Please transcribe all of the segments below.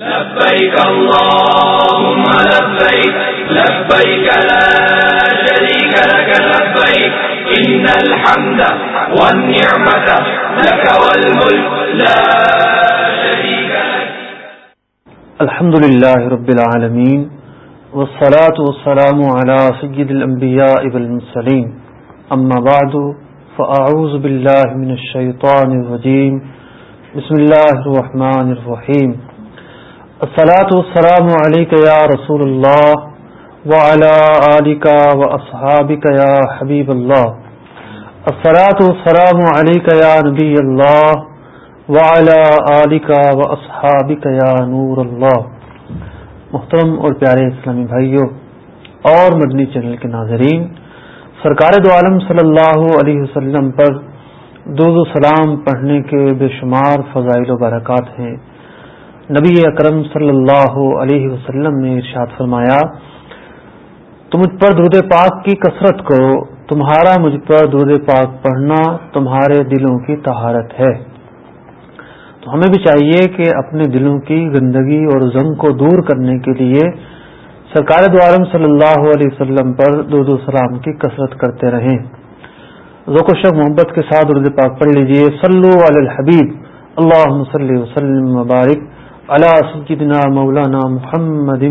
لبيك اللهم لبيك لبيك لا شريك لك لبيك إن الحمد والنعمة لك والملك لا شريك لك الحمد لله رب العالمين والصلاة والسلام على سيد الأنبياء والمسلين أما بعد فأعوذ بالله من الشيطان الرجيم بسم الله الرحمن الرحيم الصلاة والسلام عليك يا رسول الله وعلى آلك وأصحابك يا حبيب الله. الصلاة والسلام عليك يا نبي الله وعلى آلك وأصحابك يا نور الله. محترم اور پیارے اسلامی بھائیوں اور مدنی چینل کے ناظرین، سرکار دو عالم صلی اللہ علیہ وسلم پر دود و سلام پڑھنے کے بے شمار فضائل و برکات ہیں۔ نبی اکرم صلی اللہ علیہ وسلم نے ارشاد فرمایا تم مجھ پر درود پاک کی کثرت کرو، تمہارا مجھ پر درود پاک پڑھنا تمہارے دلوں کی تہارت ہے۔ تو ہمیں بھی چاہیے کہ اپنے دلوں کی گندگی اور زنگ کو دور کرنے کے لیے سرکار دوارم صلی اللہ علیہ وسلم پر درد السلام کی کثرت کرتے رہیں۔ ذوق و شک محبت کے ساتھ درد پاک پڑھ لیجیے صلو علی الحبیب۔ اللہ وسلم مبارک على سيدنا مولانا محمد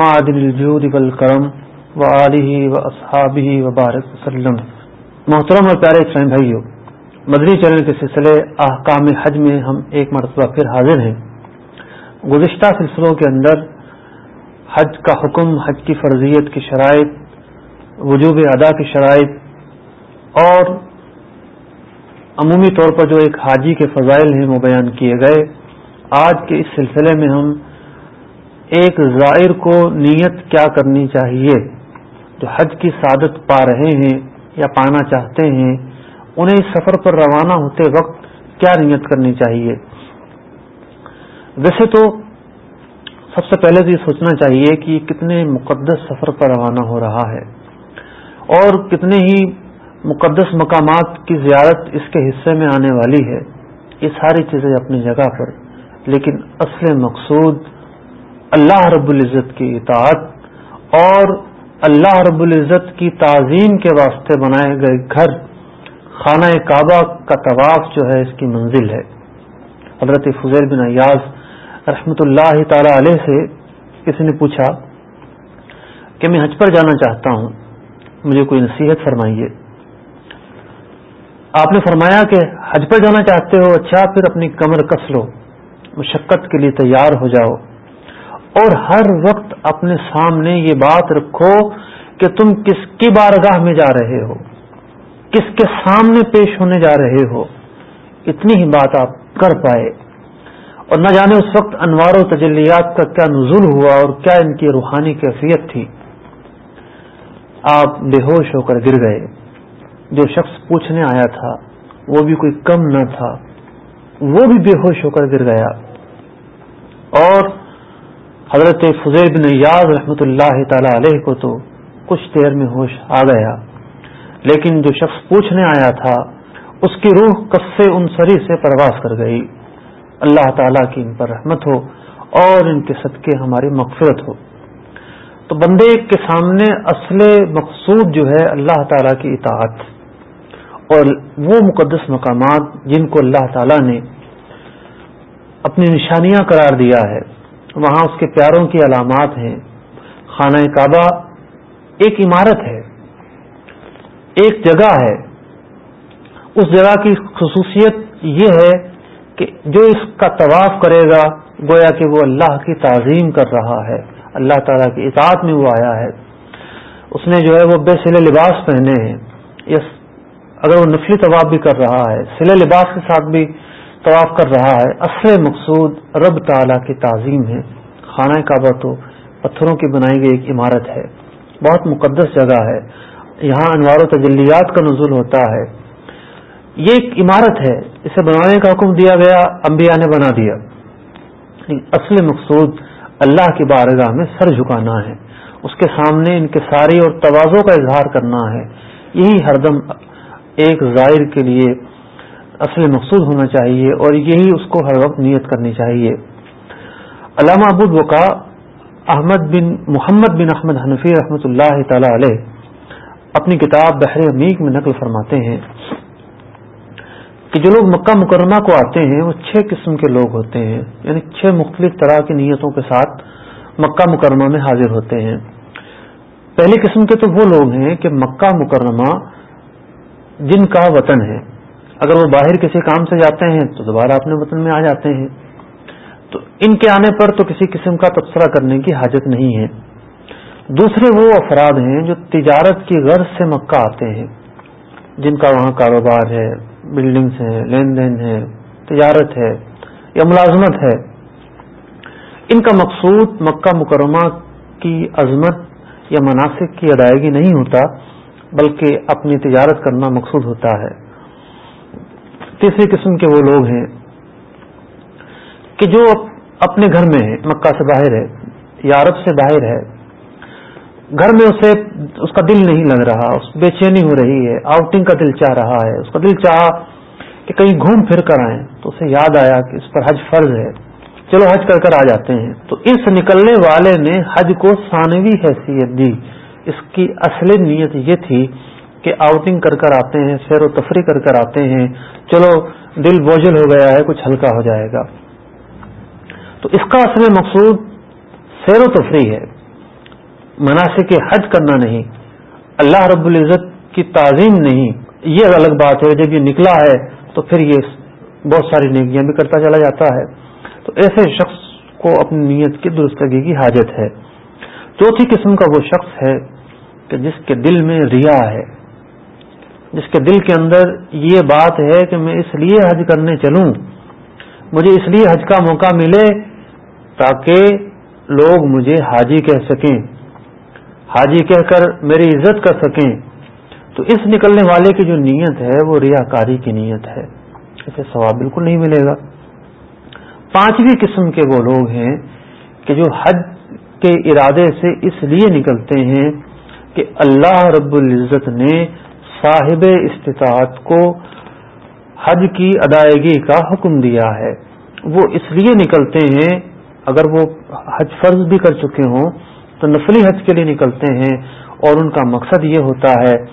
معدن الجود والكرم وآله وأصحابه وبارك وسلم۔ محترم اور پیارے اسلام بھائیوں مدنی چینل کے سلسلے احکام حج میں ہم ایک مرتبہ پھر حاضر ہیں۔ گزشتہ سلسلوں کے اندر حج کا حکم، حج کی فرضیت کی شرائط، وجوب ادا کی شرائط اور عمومی طور پر جو ایک حاجی کے فضائل ہیں وہ بیان کیے گئے۔ آج کے اس سلسلے میں ہم ایک زائر کو نیت کیا کرنی چاہیے جو حج کی سعادت پا رہے ہیں یا پانا چاہتے ہیں، انہیں اس سفر پر روانہ ہوتے وقت کیا نیت کرنی چاہیے؟ ویسے تو سب سے پہلے تو یہ سوچنا چاہیے کہ کتنے مقدس سفر پر روانہ ہو رہا ہے اور کتنے ہی مقدس مقامات کی زیارت اس کے حصے میں آنے والی ہے، یہ ساری چیزیں اپنی جگہ پر۔ لیکن اصل مقصود اللہ رب العزت کی اطاعت اور اللہ رب العزت کی تعظیم کے واسطے بنائے گئے گھر خانہ کعبہ کا طواف جو ہے اس کی منزل ہے۔ حضرت فضیل بن ایاز رحمۃ اللہ تعالی علیہ سے کسی نے پوچھا کہ میں حج پر جانا چاہتا ہوں، مجھے کوئی نصیحت فرمائیے۔ آپ نے فرمایا کہ حج پر جانا چاہتے ہو اچھا پھر اپنی کمر کس لو۔ مشقت کے لیے تیار ہو جاؤ اور ہر وقت اپنے سامنے یہ بات رکھو کہ تم کس کی بارگاہ میں جا رہے ہو، کس کے سامنے پیش ہونے جا رہے ہو۔ اتنی ہی بات آپ کر پائے۔ اور نہ جانے اس وقت انوار و تجلیات کا کیا نزول ہوا اور کیا ان کی روحانی کیفیت تھی۔ آپ بے ہوش ہو کر گر گئے۔ جو شخص پوچھنے آیا تھا، وہ بھی کوئی کم نہ تھا۔ وہ بھی بے ہوش ہو کر گر گیا۔ اور حضرت فضیر بن یاد رحمۃ اللہ تعالی علیہ کو تو کچھ دیر میں ہوش آ گیا۔ لیکن جو شخص پوچھنے آیا تھا، اس کی روح کس ان سری سے پرواز کر گئی۔ اللہ تعالیٰ کی ان پر رحمت ہو اور ان کے صدقے ہماری مغفرت ہو۔ تو بندے کے سامنے اصل مقصود جو ہے اللہ تعالیٰ کی اطاعت اور وہ مقدس مقامات جن کو اللہ تعالیٰ نے اپنی نشانیاں قرار دیا ہے۔ وہاں اس کے پیاروں کی علامات ہیں۔ خانہ کعبہ ایک عمارت ہے۔ ایک جگہ ہے۔ اس جگہ کی خصوصیت یہ ہے کہ جو اس کا طواف کرے گا، گویا کہ وہ اللہ کی تعظیم کر رہا ہے۔ اللہ تعالیٰ کی اطاعت میں وہ آیا ہے۔ اس نے جو ہے وہ بے سلے لباس پہنے ہیں۔ اگر وہ نفلی طواف بھی کر رہا ہے، سلے لباس کے ساتھ بھی طواف کر رہا ہے، اصل مقصود رب تعالیٰ کی تعظیم ہے۔ خانہ کعبہ تو پتھروں کی بنائی گئی ایک عمارت ہے۔ بہت مقدس جگہ ہے۔ یہاں انوار و تجلیات کا نزول ہوتا ہے۔ یہ ایک عمارت ہے۔ اسے بنانے کا حکم دیا گیا، انبیاء نے بنا دیا۔ اصل مقصود اللہ کی بارگاہ میں سر جھکانا ہے۔ اس کے سامنے ان کے ساری اور توازوں کا اظہار کرنا ہے۔ یہی ہردم ایک ظاہر کے لیے اصل مقصود ہونا چاہیے اور یہی اس کو ہر وقت نیت کرنی چاہیے۔ علامہ ابود وقا احمد بن محمد بن احمد حنفی رحمۃ اللہ تعالی علیہ اپنی کتاب بحر عمیق میں نقل فرماتے ہیں کہ جو لوگ مکہ مکرمہ کو آتے ہیں، وہ چھ قسم کے لوگ ہوتے ہیں۔ یعنی چھ مختلف طرح کی نیتوں کے ساتھ مکہ مکرمہ میں حاضر ہوتے ہیں۔ پہلی قسم کے تو وہ لوگ ہیں کہ مکہ مکرمہ جن کا وطن ہے۔ اگر وہ باہر کسی کام سے جاتے ہیں تو دوبارہ اپنے وطن میں آ جاتے ہیں۔ تو ان کے آنے پر تو کسی قسم کا تبصرہ کرنے کی حاجت نہیں ہے۔ دوسرے وہ افراد ہیں جو تجارت کی غرض سے مکہ آتے ہیں، جن کا وہاں کاروبار ہے بلڈنگس ہیں لین دین ہے تجارت ہے، یا ملازمت ہے۔ ان کا مقصود مکہ مکرمہ کی عظمت یا مناسب کی ادائیگی نہیں ہوتا، بلکہ اپنی تجارت کرنا مقصود ہوتا ہے۔ تیسری قسم کے وہ لوگ ہیں کہ جو اپنے گھر میں ہے مکہ سے باہر ہے یا عرب سے باہر ہے، گھر میں اسے اس کا دل نہیں لگ رہا، اس بے چینی ہو رہی ہے آؤٹنگ کا دل چاہ رہا ہے، اس کا دل چاہا کہ کہیں گھوم پھر کر آئیں۔ تو اسے یاد آیا کہ اس پر حج فرض ہے۔ چلو حج کر کر آ جاتے ہیں۔ تو اس نکلنے والے نے حج کو ثانوی حیثیت دی۔ اس کی اصل نیت یہ تھی کہ آؤٹنگ کر کر آتے ہیں، سیر و تفریح کر کر آتے ہیں۔ چلو، دل بوجھل ہو گیا ہے، کچھ ہلکا ہو جائے گا۔ تو اس کا اصل مقصود سیر و تفریح ہے۔ مناسب کے حج کرنا نہیں۔ اللہ رب العزت کی تعظیم نہیں۔ یہ الگ بات ہے، جب یہ نکلا ہے، تو پھر یہ بہت ساری نیکیاں بھی کرتا چلا جاتا ہے۔ تو ایسے شخص کو اپنی نیت کی درستگی کی حاجت ہے۔ چوتھی قسم کا وہ شخص ہے کہ جس کے دل میں ریا ہے۔ جس کے دل کے اندر یہ بات ہے کہ میں اس لیے حج کرنے چلوں، مجھے اس لیے حج کا موقع ملے تاکہ لوگ مجھے حاجی کہہ سکیں۔ حاجی کہہ کر میری عزت کر سکیں۔ تو اس نکلنے والے کی جو نیت ہے، وہ ریاکاری کی نیت ہے۔ اسے ثواب بالکل نہیں ملے گا۔ پانچویں قسم کے وہ لوگ ہیں کہ جو حج کے ارادے سے اس لیے نکلتے ہیں کہ اللہ رب العزت نے صاحب استطاعت کو حج کی ادائیگی کا حکم دیا ہے۔ وہ اس لیے نکلتے ہیں، اگر وہ حج فرض بھی کر چکے ہوں، تو نفلی حج کے لیے نکلتے ہیں۔ اور ان کا مقصد یہ ہوتا ہے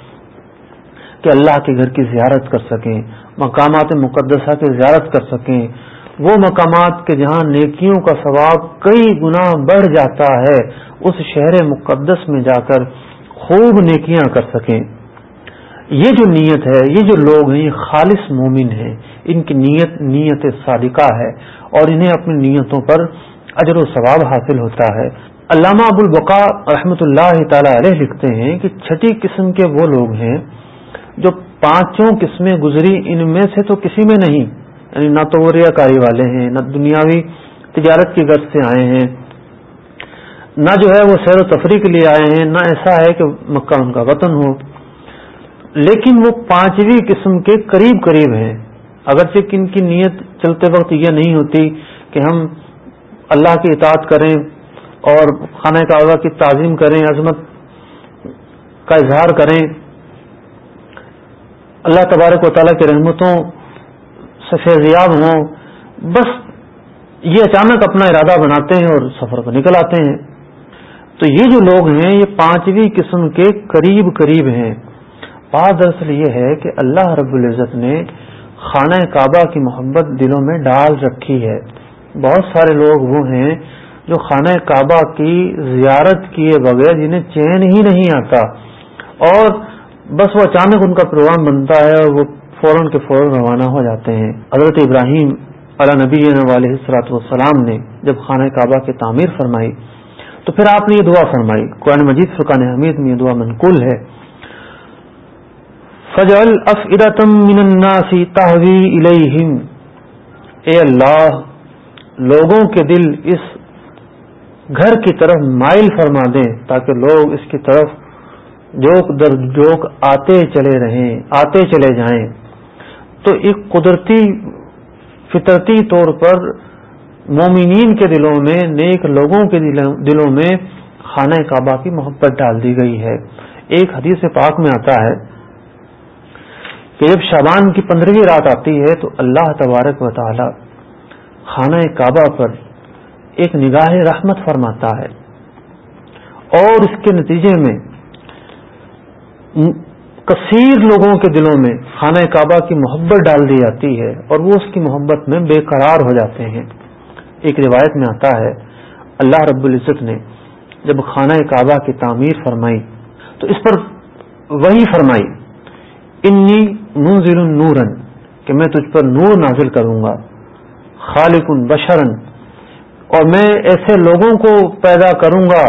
کہ اللہ کے گھر کی زیارت کر سکیں، مقامات مقدسہ کی زیارت کر سکیں۔ وہ مقامات کے جہاں نیکیوں کا ثواب کئی گنا بڑھ جاتا ہے، اس شہر مقدس میں جا کر خوب نیکیاں کر سکیں۔ یہ جو نیت ہے، یہ جو لوگ ہیں، یہ خالص مومن ہیں، ان کی نیت نیت صادقہ ہے اور انہیں اپنی نیتوں پر اجر و ثواب حاصل ہوتا ہے۔ علامہ ابو البقا رحمۃ اللہ تعالی علیہ لکھتے ہیں کہ چھٹی قسم کے وہ لوگ ہیں جو پانچوں قسمیں گزری، ان میں سے تو کسی میں نہیں یعنی نہ تو وہ ریا کاری والے ہیں، نہ دنیاوی تجارت کی غرض سے آئے ہیں، نہ جو ہے وہ سیر و تفریح کے لیے آئے ہیں، نہ ایسا ہے کہ مکہ ان کا وطن ہو۔ لیکن وہ پانچویں قسم کے قریب قریب ہیں۔ اگرچہ ان کی نیت چلتے وقت یہ نہیں ہوتی کہ ہم اللہ کی اطاعت کریں اور خانہ کعبہ کی تعظیم کریں، عظمت کا اظہار کریں۔ اللہ تبارک و تعالیٰ کی رحمتوں فیضیاب ہوں۔ بس یہ اچانک اپنا ارادہ بناتے ہیں اور سفر کو نکل آتے ہیں۔ تو یہ جو لوگ ہیں، یہ پانچویں قسم کے قریب قریب ہیں۔ بات دراصل یہ ہے کہ اللہ رب العزت نے خانہ کعبہ کی محبت دلوں میں ڈال رکھی ہے۔ بہت سارے لوگ وہ ہیں جو خانہ کعبہ کی زیارت کیے بغیر جنہیں چین ہی نہیں آتا۔ اور بس وہ اچانک ان کا پروگرام بنتا ہے اور وہ فوراً کے فوراً روانہ ہو جاتے ہیں۔ حضرت ابراہیم علیہ نبی علیہ السلاۃ والسلام نے جب خانہ کعبہ کی تعمیر فرمائی تو پھر آپ نے یہ دعا فرمائی۔ قرآن مجید فرقان حمید میں یہ دعا منقول ہے۔ فجل افرتم من الناس تحوی الیہم اے اللہ، لوگوں کے دل اس گھر کی طرف مائل فرما دیں تاکہ لوگ اس کی طرف جوک در جوک آتے چلے رہیں، آتے چلے جائیں۔ تو ایک قدرتی، فطرتی طور پر مومنین کے دلوں میں، نیک لوگوں کے دلوں میں خانہ کعبہ کی محبت ڈال دی گئی ہے۔ ایک حدیث پاک میں آتا ہے کہ جب شابان کی پندرہویں رات آتی ہے تو اللہ تبارک و تعالی خانہ کعبہ پر ایک نگاہ رحمت فرماتا ہے اور اس کے نتیجے میں کثیر لوگوں کے دلوں میں خانہ کعبہ کی محبت ڈال دی جاتی ہے اور وہ اس کی محبت میں بے قرار ہو جاتے ہیں۔ ایک روایت میں آتا ہے، اللہ رب العزت نے جب خانہ کعبہ کی تعمیر فرمائی تو اس پر وہی فرمائی، انی منزل نورن کہ میں تجھ پر نور نازل کروں گا خالق بشرن اور میں ایسے لوگوں کو پیدا کروں گا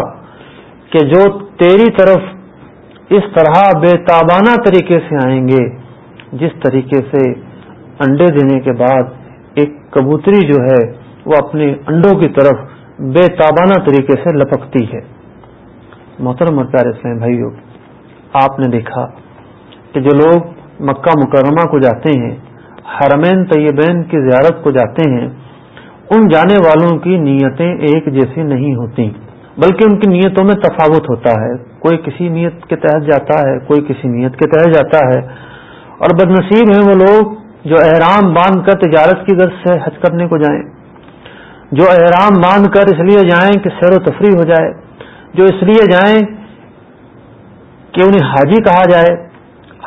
کہ جو تیری طرف اس طرح بے تابانہ طریقے سے آئیں گے، جس طریقے سے انڈے دینے کے بعد ایک کبوتری جو ہے وہ اپنے انڈوں کی طرف بے تابانہ طریقے سے لپکتی ہے۔ محترم اور پیارے اسلام بھائیوں آپ نے دیکھا کہ جو لوگ مکہ مکرمہ کو جاتے ہیں، حرمین طیبین کی زیارت کو جاتے ہیں، ان جانے والوں کی نیتیں ایک جیسی نہیں ہوتی، بلکہ ان کی نیتوں میں تفاوت ہوتا ہے۔ کوئی کسی نیت کے تحت جاتا ہے، کوئی کسی نیت کے تحت جاتا ہے۔ اور بد نصیب ہیں وہ لوگ جو احرام باندھ کر تجارت کی غرض سے حج کرنے کو جائیں۔ جو احرام باندھ کر اس لیے جائیں کہ سیر و تفریح ہو جائے، جو اس لیے جائیں کہ انہیں حاجی کہا جائے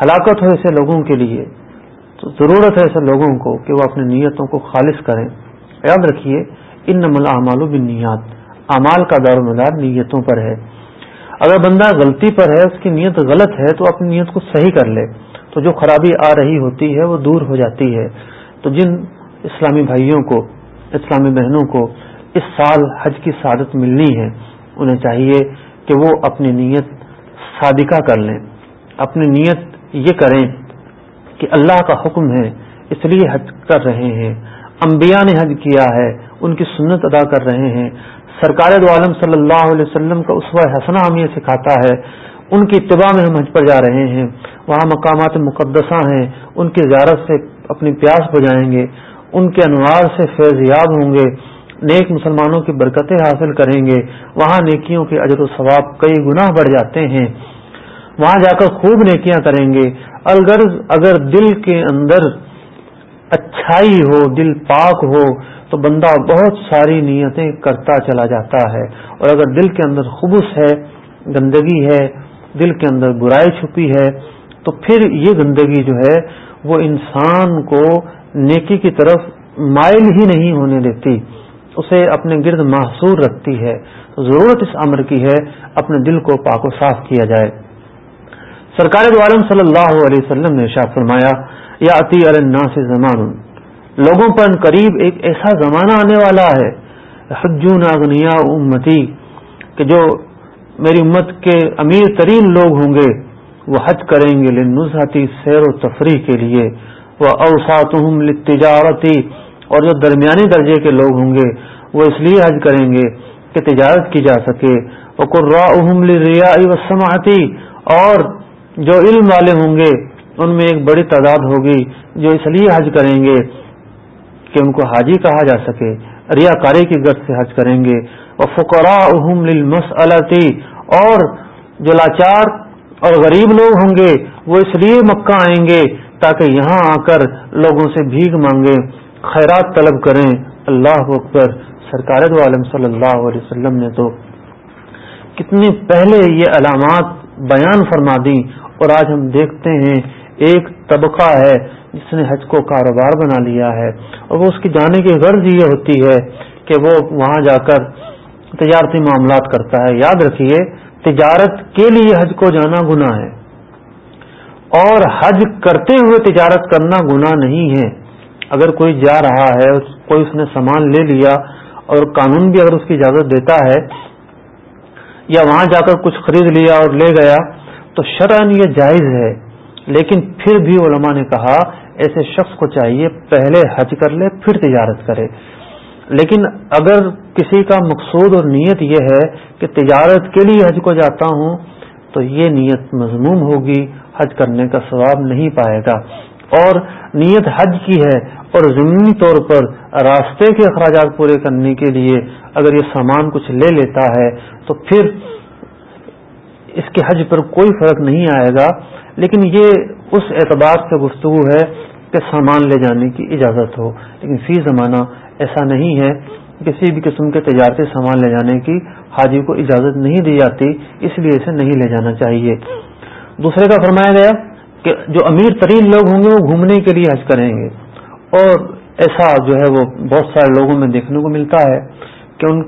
ہلاکت ہو ایسے لوگوں کے لیے، تو ضرورت ہے ایسے لوگوں کو کہ وہ اپنی نیتوں کو خالص کریں۔ یاد رکھیے ان نمل اعمال و بنیاد امال کا دار مدار نیتوں پر ہے۔ اگر بندہ غلطی پر ہے، اس کی نیت غلط ہے، تو اپنی نیت کو صحیح کر لے۔ تو جو خرابی آ رہی ہوتی ہے، وہ دور ہو جاتی ہے۔ تو جن اسلامی بھائیوں کو، اسلامی بہنوں کو اس سال حج کی سعادت ملنی ہے، انہیں چاہیے کہ وہ اپنی نیت صادقہ کر لیں۔ اپنی نیت یہ کریں کہ اللہ کا حکم ہے، اس لیے حج کر رہے ہیں۔ انبیاء نے حج کیا ہے، ان کی سنت ادا کر رہے ہیں۔ سرکار دو عالم صلی اللہ علیہ وسلم کا اسوہ حسنا ہم یہ سکھاتا ہے، ان کی اتباع میں ہم حج پر جا رہے ہیں۔ وہاں مقامات مقدسہ ہیں، ان کی زیارت سے اپنی پیاس بجائیں گے۔ ان کے انوار سے فیض یاب ہوں گے۔ نیک مسلمانوں کی برکتیں حاصل کریں گے۔ وہاں نیکیوں کے اجر و ثواب کئی گناہ بڑھ جاتے ہیں۔ وہاں جا کر خوب نیکیاں کریں گے۔ الغرض اگر دل کے اندر اچھائی ہو، دل پاک ہو، تو بندہ بہت ساری نیتیں کرتا چلا جاتا ہے۔ اور اگر دل کے اندر خبص ہے، گندگی ہے، دل کے اندر برائی چھپی ہے، تو پھر یہ گندگی جو ہے، وہ انسان کو نیکی کی طرف مائل ہی نہیں ہونے دیتی۔ اسے اپنے گرد محصور رکھتی ہے۔ ضرورت اس امر کی ہے، اپنے دل کو پاک و صاف کیا جائے۔ سرکار عالم صلی اللہ علیہ وسلم نے شاہ فرمایا، یا عطی الناس زمان، لوگوں پر قریب ایک ایسا زمانہ آنے والا ہے، حجون اغنیا امتی، کہ جو میری امت کے امیر ترین لوگ ہوں گے، وہ حج کریں گے لنزہتی سیر و تفریح کے لیے، وہ اوسات تجارتی اور جو درمیانی درجے کے لوگ ہوں گے، وہ اس لیے حج کریں گے کہ تجارت کی جا سکے وہ قرا ریا و سماعتی اور جو علم والے ہوں گے، ان میں ایک بڑی تعداد ہوگی جو اس لیے حج کریں گے کہ ان کو حاجی کہا جا سکے ریا کاری کی گرد سے حج کریں گے۔ اور فقرا اور جو لاچار اور غریب لوگ ہوں گے، وہ اس لیے مکہ آئیں گے تاکہ یہاں آ کر لوگوں سے بھیگ مانگے، خیرات طلب کریں۔ اللہ اکبر، سرکار دو عالم صلی اللہ علیہ وسلم نے تو کتنی پہلے یہ علامات بیان فرما دی اور آج ہم دیکھتے ہیں ایک طبقہ ہے جس نے حج کو کاروبار بنا لیا ہے اور وہ اس کی جانے کی غرض یہ ہوتی ہے کہ وہ وہاں جا کر تجارتی معاملات کرتا ہے۔ یاد رکھیے، تجارت کے لیے حج کو جانا گنا ہے اور حج کرتے ہوئے تجارت کرنا گنا نہیں ہے۔ اگر کوئی جا رہا ہے کوئی اس نے سامان لے لیا اور قانون بھی اگر اس کی اجازت دیتا ہے یا وہاں جا کر کچھ خرید لیا اور لے گیا تو شرعن یہ جائز ہے۔ لیکن پھر بھی علماء نے کہا، ایسے شخص کو چاہیے پہلے حج کر لے، پھر تجارت کرے۔ لیکن اگر کسی کا مقصود اور نیت یہ ہے کہ تجارت کے لیے حج کو جاتا ہوں، تو یہ نیت مضموم ہوگی، حج کرنے کا ثواب نہیں پائے گا۔ اور نیت حج کی ہے اور ضمنی طور پر راستے کے اخراجات پورے کرنے کے لیے اگر یہ سامان کچھ لے لیتا ہے، تو پھر اس کے حج پر کوئی فرق نہیں آئے گا، لیکن یہ اس اعتبار سے گفتگو ہے کہ سامان لے جانے کی اجازت ہو۔ لیکن فی زمانہ ایسا نہیں ہے۔ کسی بھی قسم کے تجارتی سامان لے جانے کی حاجی کو اجازت نہیں دی جاتی، اس لیے اسے نہیں لے جانا چاہیے۔ دوسرے کا فرمایا گیا کہ جو امیر ترین لوگ ہوں گے، وہ گھومنے کے لیے حج کریں گے۔ اور ایسا جو ہے وہ بہت سارے لوگوں میں دیکھنے کو ملتا ہے کہ ان،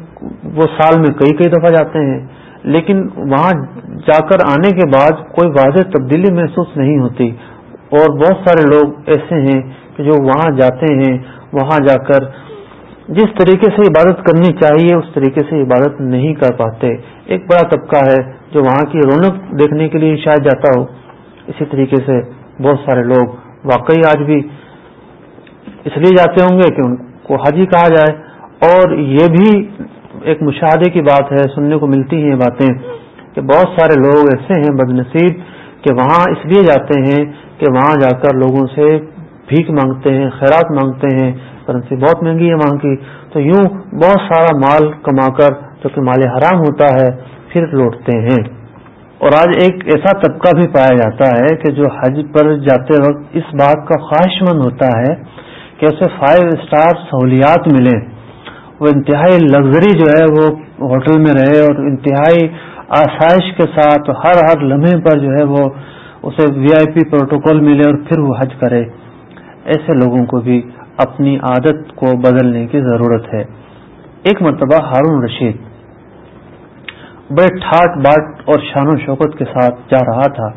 وہ سال میں کئی کئی دفعہ جاتے ہیں۔ لیکن وہاں جا کر آنے کے بعد کوئی واضح تبدیلی محسوس نہیں ہوتی۔ اور بہت سارے لوگ ایسے ہیں کہ جو وہاں جاتے ہیں، وہاں جا کر جس طریقے سے عبادت کرنی چاہیے، اس طریقے سے عبادت نہیں کر پاتے۔ ایک بڑا طبقہ ہے جو وہاں کی رونق دیکھنے کے لیے شاید جاتا ہو۔ اسی طریقے سے بہت سارے لوگ واقعی آج بھی اس لیے جاتے ہوں گے کہ ان کو حاجی کہا جائے۔ اور یہ بھی ایک مشاہدے کی بات ہے، سننے کو ملتی ہیں باتیں کہ بہت سارے لوگ ایسے ہیں بد نصیب کہ وہاں اس لیے جاتے ہیں کہ وہاں جا کر لوگوں سے بھیک مانگتے ہیں، خیرات مانگتے ہیں کرنسی بہت مہنگی ہے وہاں کی۔ تو یوں بہت سارا مال کما کر جو کہ مال حرام ہوتا ہے، پھر لوٹتے ہیں۔ اور آج ایک ایسا طبقہ بھی پایا جاتا ہے کہ جو حج پر جاتے وقت اس بات کا خواہش مند ہوتا ہے کہ اسے فائیو اسٹار سہولیات ملیں۔ وہ انتہائی لگژری جو ہے وہ ہوٹل میں رہے اور انتہائی آسائش کے ساتھ ہر ہر لمحے پر جو ہے وہ اسے وی آئی پی پروٹوکول ملے اور پھر وہ حج کرے۔ ایسے لوگوں کو بھی اپنی عادت کو بدلنے کی ضرورت ہے۔ ایک مرتبہ ہارون رشید بڑے ٹھاٹ باٹ اور شان و شوکت کے ساتھ جا رہا تھا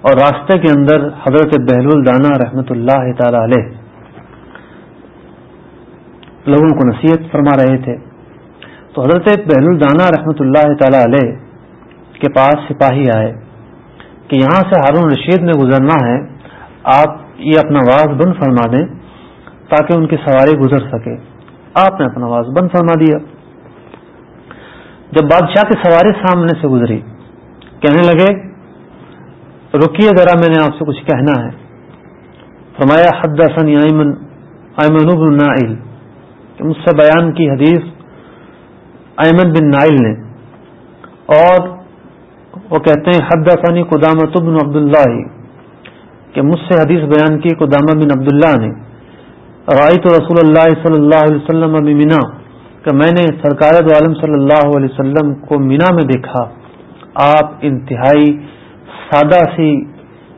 اور راستے کے اندر حضرت بہل دانا رحمت اللہ تعالی علیہ لوگوں کو نصیحت فرما رہے تھے۔ تو حضرت بہل الدانہ رحمت اللہ تعالی علیہ کے پاس سپاہی آئے کہ یہاں سے ہارون رشید میں گزرنا ہے، آپ یہ اپنا واز بند فرما دیں تاکہ ان کی سواری گزر سکے۔ آپ نے اپنا واز بند فرما دیا۔ جب بادشاہ کی سواری سامنے سے گزری، کہنے لگے، رکیے ذرا، میں نے آپ سے کچھ کہنا ہے۔ فرمایا حد ایمن ایمن بن نائل۔ مجھ سے بیان کی حدیث ایمن بن نائل نے۔ اور وہ کہتے ہیں حد ثانی قدامت بن عبداللہ، کہ مجھ سے حدیث بیان کی قدامہ بن عبداللہ نے۔ رائے تو رسول اللہ صلی اللہ علیہ وسلم مینا کہ میں نے سرکار عالم صلی اللہ علیہ وسلم کو مینا میں دیکھا۔ آپ انتہائی سادہ سی،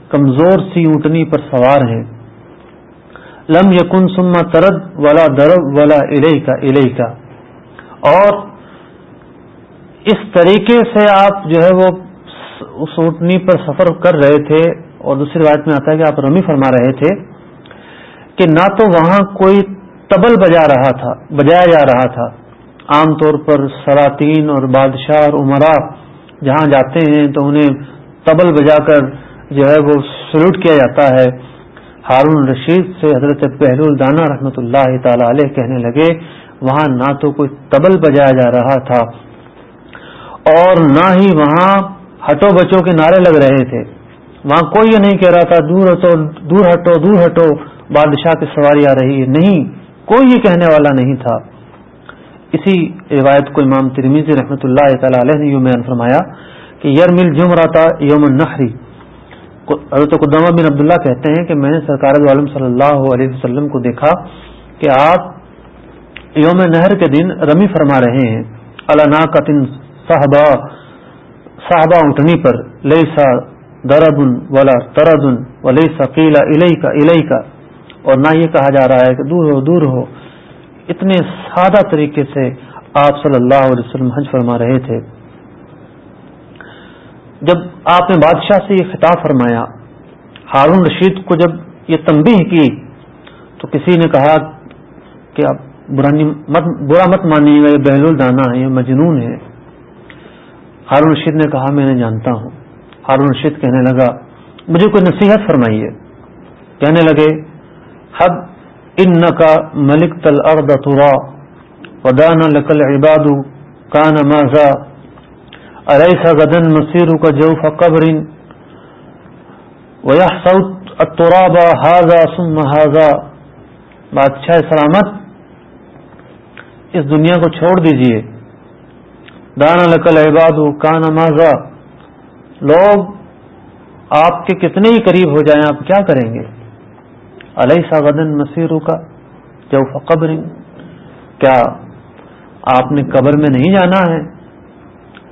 کمزور سی اونٹنی پر سوار ہیں۔ لم یقن سما ترد والا درب والا الہی کا کا اور اس طریقے سے آپ جو ہے وہ اس اونٹنی پر سفر کر رہے تھے اور دوسری بات میں آتا ہے کہ آپ رمی فرما رہے تھے کہ نہ تو وہاں کوئی تبل بجا رہا تھا، بجایا جا رہا تھا۔ عام طور پر سلاطین اور بادشاہ اور عمرا جہاں جاتے ہیں تو انہیں تبل بجا کر جو ہے وہ سلوٹ کیا جاتا ہے۔ ہارون رشید سے حضرت پہلو الدانہ رحمۃ اللہ تعالی علیہ کہنے لگے، وہاں نہ تو کوئی تبل بجایا جا رہا تھا اور نہ ہی وہاں ہٹو بچوں کے نعرے لگ رہے تھے۔ وہاں کوئی یہ نہیں کہہ رہا تھا، دور ہٹو دور ہٹو دور ہٹو، بادشاہ کی سواری آ رہی ہے۔ نہیں، کوئی یہ کہنے والا نہیں تھا۔ اسی روایت کو امام ترمیزی رحمۃ اللہ تعالی علیہ نے یوں بیان فرمایا کہ یار مل جم رہا تھا یوم النحری حضرت قدامہ بن عبداللہ کہتے ہیں کہ میں نے سرکار عالم صلی اللہ علیہ وسلم کو دیکھا کہ آپ یوم نہر کے دن رمی فرما رہے ہیں۔ اللہ قطن صاحبہ صاحبہ اٹھنی پر۔ لئی سا درد ولا ترد ولی ثقیلا الہی کا الہی کا اور نہ یہ کہا جا رہا ہے کہ دور ہو دور ہو۔ اتنے سادہ طریقے سے آپ صلی اللہ علیہ وسلم حج فرما رہے تھے۔ جب آپ نے بادشاہ سے یہ خطاب فرمایا، ہارون رشید کو جب یہ تنبیہ کی، تو کسی نے کہا کہ آپ برا مت مانیے گا یہ بہل الدانا ہے یہ مجنون ہے ہارون رشید نے کہا، میں نے جانتا ہوں۔ ہارون رشید کہنے لگا، مجھے کوئی نصیحت فرمائیے۔ کہنے لگے، حب ان کا ملک تل ارد تورا ودان لکل عباد کان ماضا اریسا گدن مسیر کا جوف قبر؟ ویا سعود اترابا حاضا سم حاضا بادشاہ سلامت، اس دنیا کو چھوڑ دیجیے دانا لکل عباد کان ماضا لوگ آپ کے کتنے ہی قریب ہو جائیں، آپ کیا کریں گے؟ علیہ غدن مسیروں کا جو قبر؟ کیا آپ نے قبر میں نہیں جانا ہے؟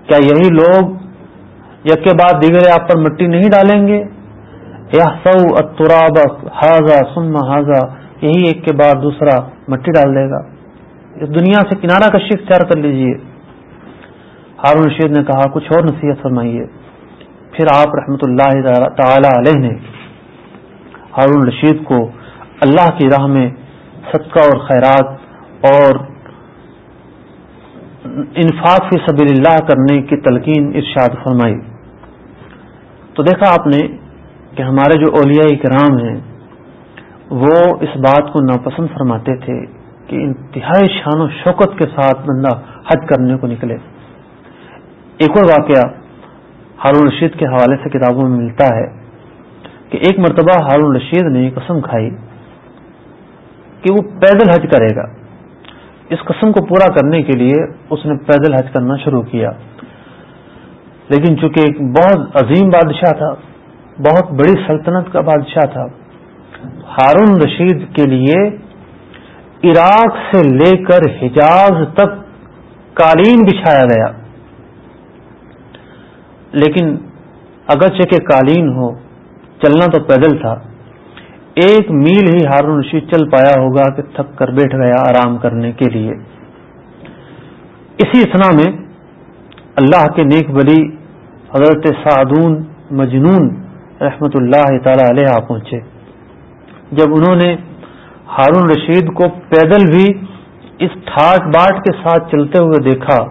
کیا یہی لوگ یک کے بعد دیگر آپ پر مٹی نہیں ڈالیں گے؟ یا سو اتراب حاضہ سم حاضہ یہی ایک کے بعد دوسرا مٹی ڈال دے گا۔ اس دنیا سے کنارہ کشی اختیار کر لیجیے۔ ہارون رشید نے کہا، کچھ اور نصیحت فرمائیے۔ پھر آپ رحمت اللہ تعالی علیہ نے ہارون رشید کو اللہ کی راہ میں صدقہ اور خیرات اور انفاق فی سبیل اللہ کرنے کی تلقین ارشاد فرمائی۔ تو دیکھا آپ نے کہ ہمارے جو اولیاء کرام ہیں، وہ اس بات کو ناپسند فرماتے تھے کہ انتہائی شان و شوکت کے ساتھ بندہ حج کرنے کو نکلے۔ ایک اور واقعہ ہارون رشید کے حوالے سے کتابوں میں ملتا ہے کہ ایک مرتبہ ہارون رشید نے قسم کھائی کہ وہ پیدل حج کرے گا۔ اس قسم کو پورا کرنے کے لیے اس نے پیدل حج کرنا شروع کیا۔ لیکن چونکہ ایک بہت عظیم بادشاہ تھا، بہت بڑی سلطنت کا بادشاہ تھا، ہارون رشید کے لیے عراق سے لے کر حجاز تک قالین بچھایا گیا۔ لیکن اگرچہ کہ قالین ہو، چلنا تو پیدل تھا ایک میل ہی ہارون رشید چل پایا ہوگا کہ تھک کر بیٹھ گیا آرام کرنے کے لیے۔ اسی اسنا میں اللہ کے نیک بلی حضرت سعدون مجنون رحمت اللہ تعالی علیہ پہنچے۔ جب انہوں نے ہارون رشید کو پیدل بھی اس ٹھاٹ باٹ کے ساتھ چلتے ہوئے دیکھا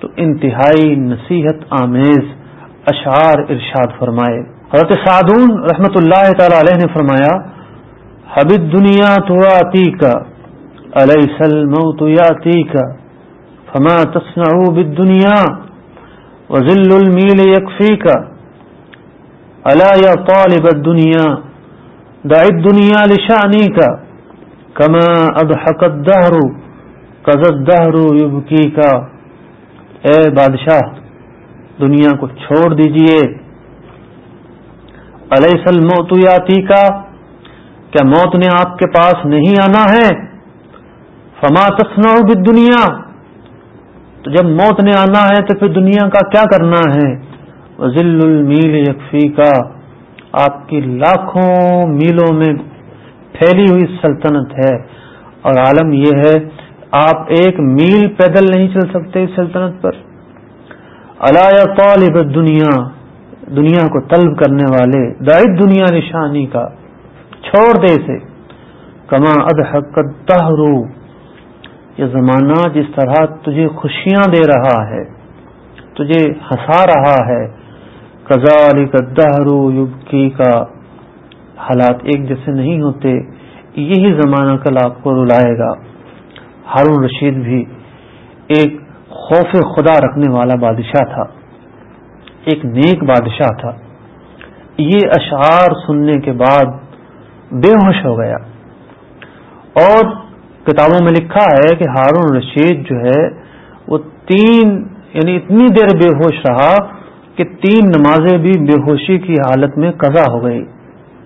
تو انتہائی نصیحت آمیز اشعار ارشاد فرمائے۔ حضرت سعدون رحمت اللہ تعالی علیہ نے فرمایا حبد دنیا تو آتی کا علیہ سلم یاتی کا فما تصنع بالدنیا وزل المیل یکفی کا الا یا طالب الدنیا، دع الدنیا لشانی کا کما اضحک الدہر قض الدہر یبکی کا اے بادشاہ، دنیا کو چھوڑ دیجیے۔ علیہ سل موت یاتی کا کیا موت نے آپ کے پاس نہیں آنا ہے۔ فما تسنا دنیا تو جب موت نے آنا ہے تو پھر دنیا کا کیا کرنا ہے؟ ذل المیل یکفی کا آپ کی لاکھوں میلوں میں پھیلی ہوئی سلطنت ہے۔ اور عالم یہ ہے، آپ ایک میل پیدل نہیں چل سکتے اس سلطنت پر۔ اللہ طالب دنیا دنیا کو طلب کرنے والے دائد دنیا نشانی کا، چھوڑ دے سے کما ادحق تہرو یہ زمانہ جس طرح تجھے خوشیاں دے رہا ہے، تجھے ہنسا رہا ہے کزال دہرو یوگی کا حالات ایک جیسے نہیں ہوتے، یہی زمانہ کل آپ کو رلائے گا۔ ہارون رشید بھی ایک خوف خدا رکھنے والا بادشاہ تھا۔ ایک نیک بادشاہ تھا۔ یہ اشعار سننے کے بعد بے ہوش ہو گیا۔ اور کتابوں میں لکھا ہے کہ ہارون رشید جو ہے، وہ تین یعنی اتنی دیر بے ہوش رہا کہ تین نمازیں بھی بے ہوشی کی حالت میں قضا ہو گئی۔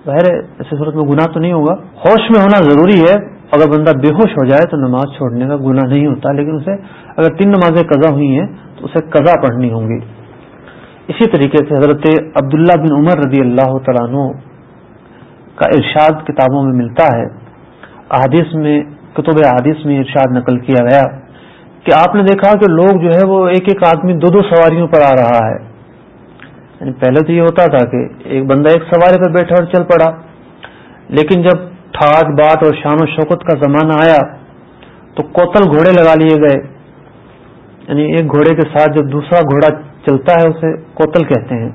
ظاہر ایسے صورت میں گناہ تو نہیں ہوگا۔ ہوش میں ہونا ضروری ہے۔ اگر بندہ بے ہوش ہو جائے تو نماز چھوڑنے کا گناہ نہیں ہوتا، لیکن اسے اگر تین نمازیں قضا ہوئی ہیں تو اسے قضا پڑھنی ہوں گی۔ اسی طریقے سے حضرت عبداللہ بن عمر رضی اللہ تعالیٰ عنہ کا ارشاد کتابوں میں ملتا ہے۔ احادیث میں، کتب احادیث میں ارشاد نقل کیا گیا کہ آپ نے دیکھا کہ لوگ جو ہے وہ ایک ایک آدمی دو دو سواریوں پر آ رہا ہے۔ یعنی پہلے تو یہ ہوتا تھا کہ ایک بندہ ایک سواری پر بیٹھا اور چل پڑا۔ لیکن جب ٹھاٹ بات اور شان و شوکت کا زمانہ آیا تو کوتل گھوڑے لگا لیے گئے۔ یعنی ایک گھوڑے کے ساتھ جب دوسرا گھوڑا چلتا ہے اسے کوتل کہتے ہیں۔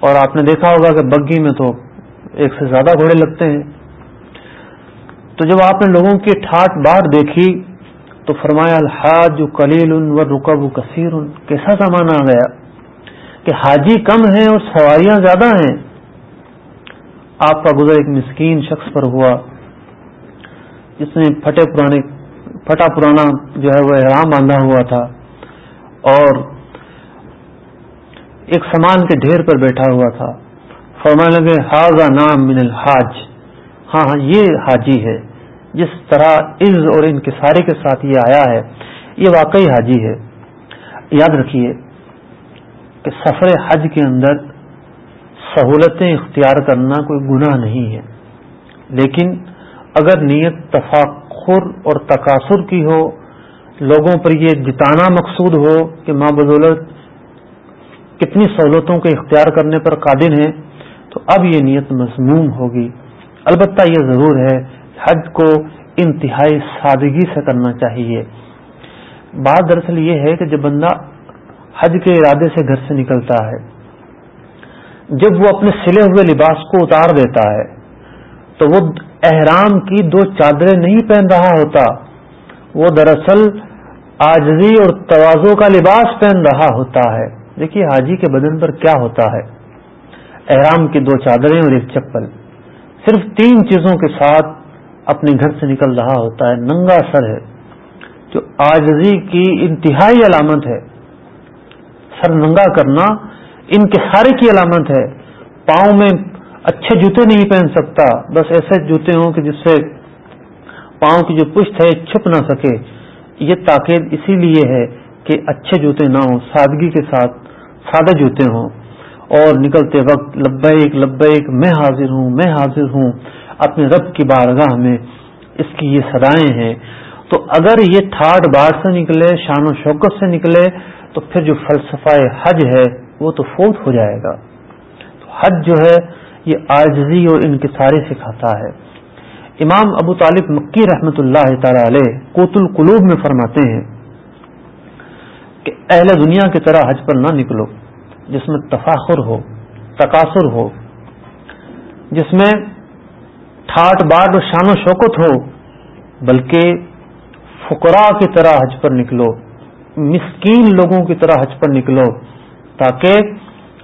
اور آپ نے دیکھا ہوگا کہ بگی میں تو ایک سے زیادہ گھوڑے لگتے ہیں۔ تو جب آپ نے لوگوں کی ٹھاٹ باٹ دیکھی تو فرمایا، الحاج کلیل ان و رکب کثیر۔ ان کیسا سامان آ گیا کہ حاجی کم ہیں اور سواریاں زیادہ ہیں۔ آپ کا گزر ایک مسکین شخص پر ہوا۔ جس نے پھٹے پرانے، پھٹا پرانا جو ہے وہ احرام باندھا ہوا تھا۔ اور ایک سامان کے ڈھیر پر بیٹھا ہوا تھا۔ فرمانے لگے حاضہ نام من الحاج. ہاں ہاں یہ حاجی ہے۔ جس طرح عز اور انکساری کے ساتھ یہ آیا ہے، یہ واقعی حاجی ہے۔ یاد رکھیے کہ سفر حج کے اندر سہولتیں اختیار کرنا کوئی گناہ نہیں ہے۔ لیکن اگر نیت تفاخر اور تقاصر کی ہو، لوگوں پر یہ جتانا مقصود ہو کہ ماں بدولت کتنی سہولتوں کے اختیار کرنے پر قادر ہیں، تو اب یہ نیت مضموم ہوگی۔ البتہ یہ ضرور ہے، حج کو انتہائی سادگی سے کرنا چاہیے۔ بات دراصل یہ ہے کہ جب بندہ حج کے ارادے سے گھر سے نکلتا ہے، جب وہ اپنے سلے ہوئے لباس کو اتار دیتا ہے، تو وہ احرام کی دو چادریں نہیں پہن رہا ہوتا، وہ دراصل آجزی اور توازوں کا لباس پہن رہا ہوتا ہے۔ دیکھیے حاجی کے بدن پر کیا ہوتا ہے؟ احرام کی دو چادریں اور ایک چپل۔ صرف تین چیزوں کے ساتھ اپنے گھر سے نکل رہا ہوتا ہے، ننگا سر ہے، جو آجزی کی انتہائی علامت ہے۔ سر ننگا کرنا ان کے سارے کی علامت ہے۔ پاؤں میں اچھے جوتے نہیں پہن سکتا، بس ایسے جوتے ہوں کہ جس سے پاؤں کی جو پشت ہے چھپ نہ سکے۔ یہ تاکید اسی لیے ہے کہ اچھے جوتے نہ ہوں، سادگی کے ساتھ سادہ جوتے ہوں اور نکلتے وقت لبیک لبیک میں حاضر ہوں، میں حاضر ہوں، اپنے رب کی بارگاہ میں اس کی یہ سدائیں ہیں۔ تو اگر یہ تھاٹ باڑ سے نکلے، شان و شوکت سے نکلے، تو پھر جو فلسفہ حج ہے، وہ تو فوت ہو جائے گا۔ تو حج جو ہے، یہ آجزی اور انکساری سکھاتا ہے۔ امام ابو طالب مکی رحمت اللہ تعالی علیہ کوت القلوب میں فرماتے ہیں کہ اہل دنیا کی طرح حج پر نہ نکلو، جس میں تفاخر ہو تقاصر ہو، جس میں ٹھاٹ باٹ اور شان و شوکت ہو، بلکہ فقراء کی طرح حج پر نکلو، مسکین لوگوں کی طرح حج پر نکلو، تاکہ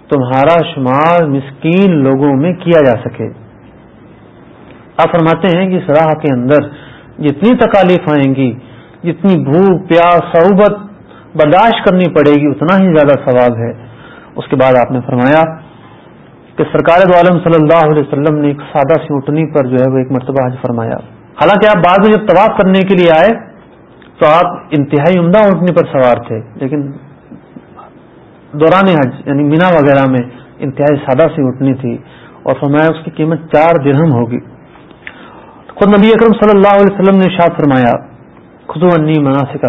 تمہارا شمار مسکین لوگوں میں کیا جا سکے۔ آپ فرماتے ہیں کہ اس راہ کے اندر جتنی تکالیف آئیں گی، جتنی بھوک، پیاس، صحبت برداشت کرنی پڑے گی، اتنا ہی زیادہ ثواب ہے۔ اس کے بعد آپ نے فرمایا کہ سرکار دو عالم صلی اللہ علیہ وسلم نے ایک سادہ سی اٹھنی پر جو ہے وہ ایک مرتبہ حج فرمایا۔ حالانکہ آپ بعد میں جب طواف کرنے کے لیے آئے تو آپ انتہائی عمدہ اٹھنی پر سوار تھے، لیکن دوران حج یعنی مینا وغیرہ میں انتہائی سادہ سی اٹھنی تھی اور فرمایا اس کی قیمت چار درہم ہوگی۔ خود نبی اکرم صلی اللہ علیہ وسلم نے شاد فرمایا خزو انی مناسب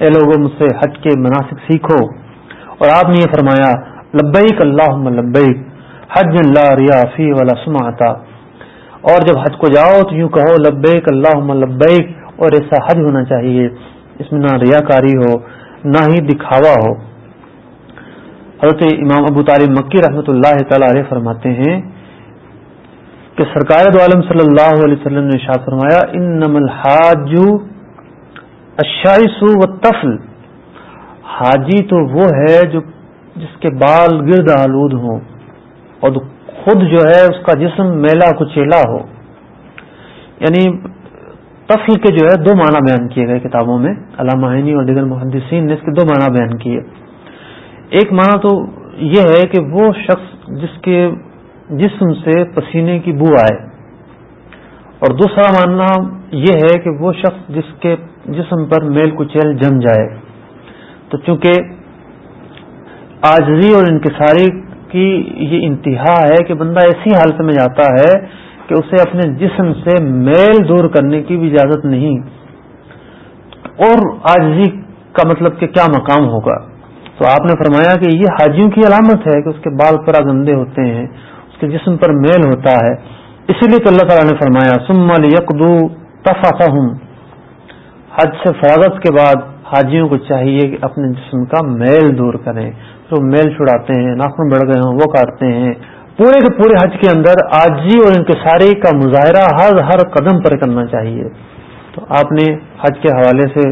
اے لوگوں مجھ سے حج کے مناسب سیکھو۔ اور آپ نے یہ فرمایا، لبیک اللہ لبیک، حج اللہ ریا فی سماتا اور جب حج کو جاؤ تو یوں کہو، لبیک اللہ لبیک، اور ایسا حج ہونا چاہیے۔ اس میں نہ ریا کاری ہو، نہ ہی دکھاوا ہو۔ حضرت امام ابو طالب مکی رحمۃ اللہ تعالی علیہ فرماتے ہیں کہ سرکار دو عالم صلی اللہ علیہ وسلم نے شاہ فرمایا ان نمل حاج اشائسو و تفل حاجی تو وہ ہے جو جس کے بال گرد آلود ہوں اور خود جو ہے اس کا جسم میلا کچیلا ہو۔ یعنی تفل کے جو ہے دو معنی بیان کیے گئے کتابوں میں، علامہ عینی اور دیگر محدثین نے اس کے دو معنی بیان کیے۔ ایک معنی تو یہ ہے کہ وہ شخص جس کے جسم سے پسینے کی بو آئے۔ اور دوسرا ماننا یہ ہے کہ وہ شخص جس کے جسم پر میل کچیل جم جائے۔ تو چونکہ آجزی اور انکساری کی یہ انتہا ہے کہ بندہ ایسی حالت میں جاتا ہے کہ اسے اپنے جسم سے میل دور کرنے کی بھی اجازت نہیں۔ اور آجزی کا مطلب کہ کیا مقام ہوگا؟ تو آپ نے فرمایا کہ یہ حاجیوں کی علامت ہے کہ اس کے بال پرا گندے ہوتے ہیں، اس کے جسم پر میل ہوتا ہے۔ اسی لیے تو اللہ تعالیٰ نے فرمایا سم یکدو تفا حج سے فراغت کے بعد حاجیوں کو چاہیے کہ اپنے جسم کا میل دور کریں۔ تو میل چھڑاتے ہیں، ناخن بڑھ گئے ہوں، وہ کاٹتے ہیں۔ پورے کے پورے حج کے اندر آجی اور انکساری کا مظاہرہ ہر ہر قدم پر کرنا چاہیے۔ تو آپ نے حج کے حوالے سے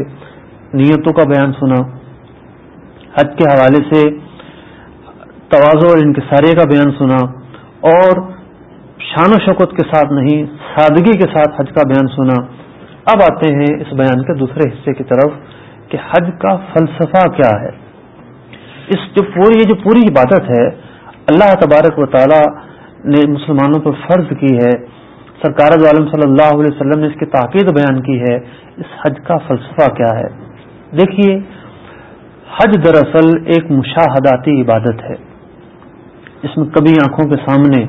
نیتوں کا بیان سنا۔ حج کے حوالے سے توازو اور انکساری کا بیان سنا۔ اور شان و شوکت کے ساتھ نہیں، سادگی کے ساتھ حج کا بیان سنا۔ اب آتے ہیں اس بیان کے دوسرے حصے کی طرف کہ حج کا فلسفہ کیا ہے۔ اس جو پوری یہ جو پوری عبادت ہے، اللہ تبارک و تعالی نے مسلمانوں پر فرض کی ہے۔ سرکار عالم صلی اللہ علیہ وسلم نے اس کی تاکید بیان کی ہے، اس حج کا فلسفہ کیا ہے۔ دیکھیے، حج دراصل ایک مشاہداتی عبادت ہے۔ اس میں کبھی آنکھوں کے سامنے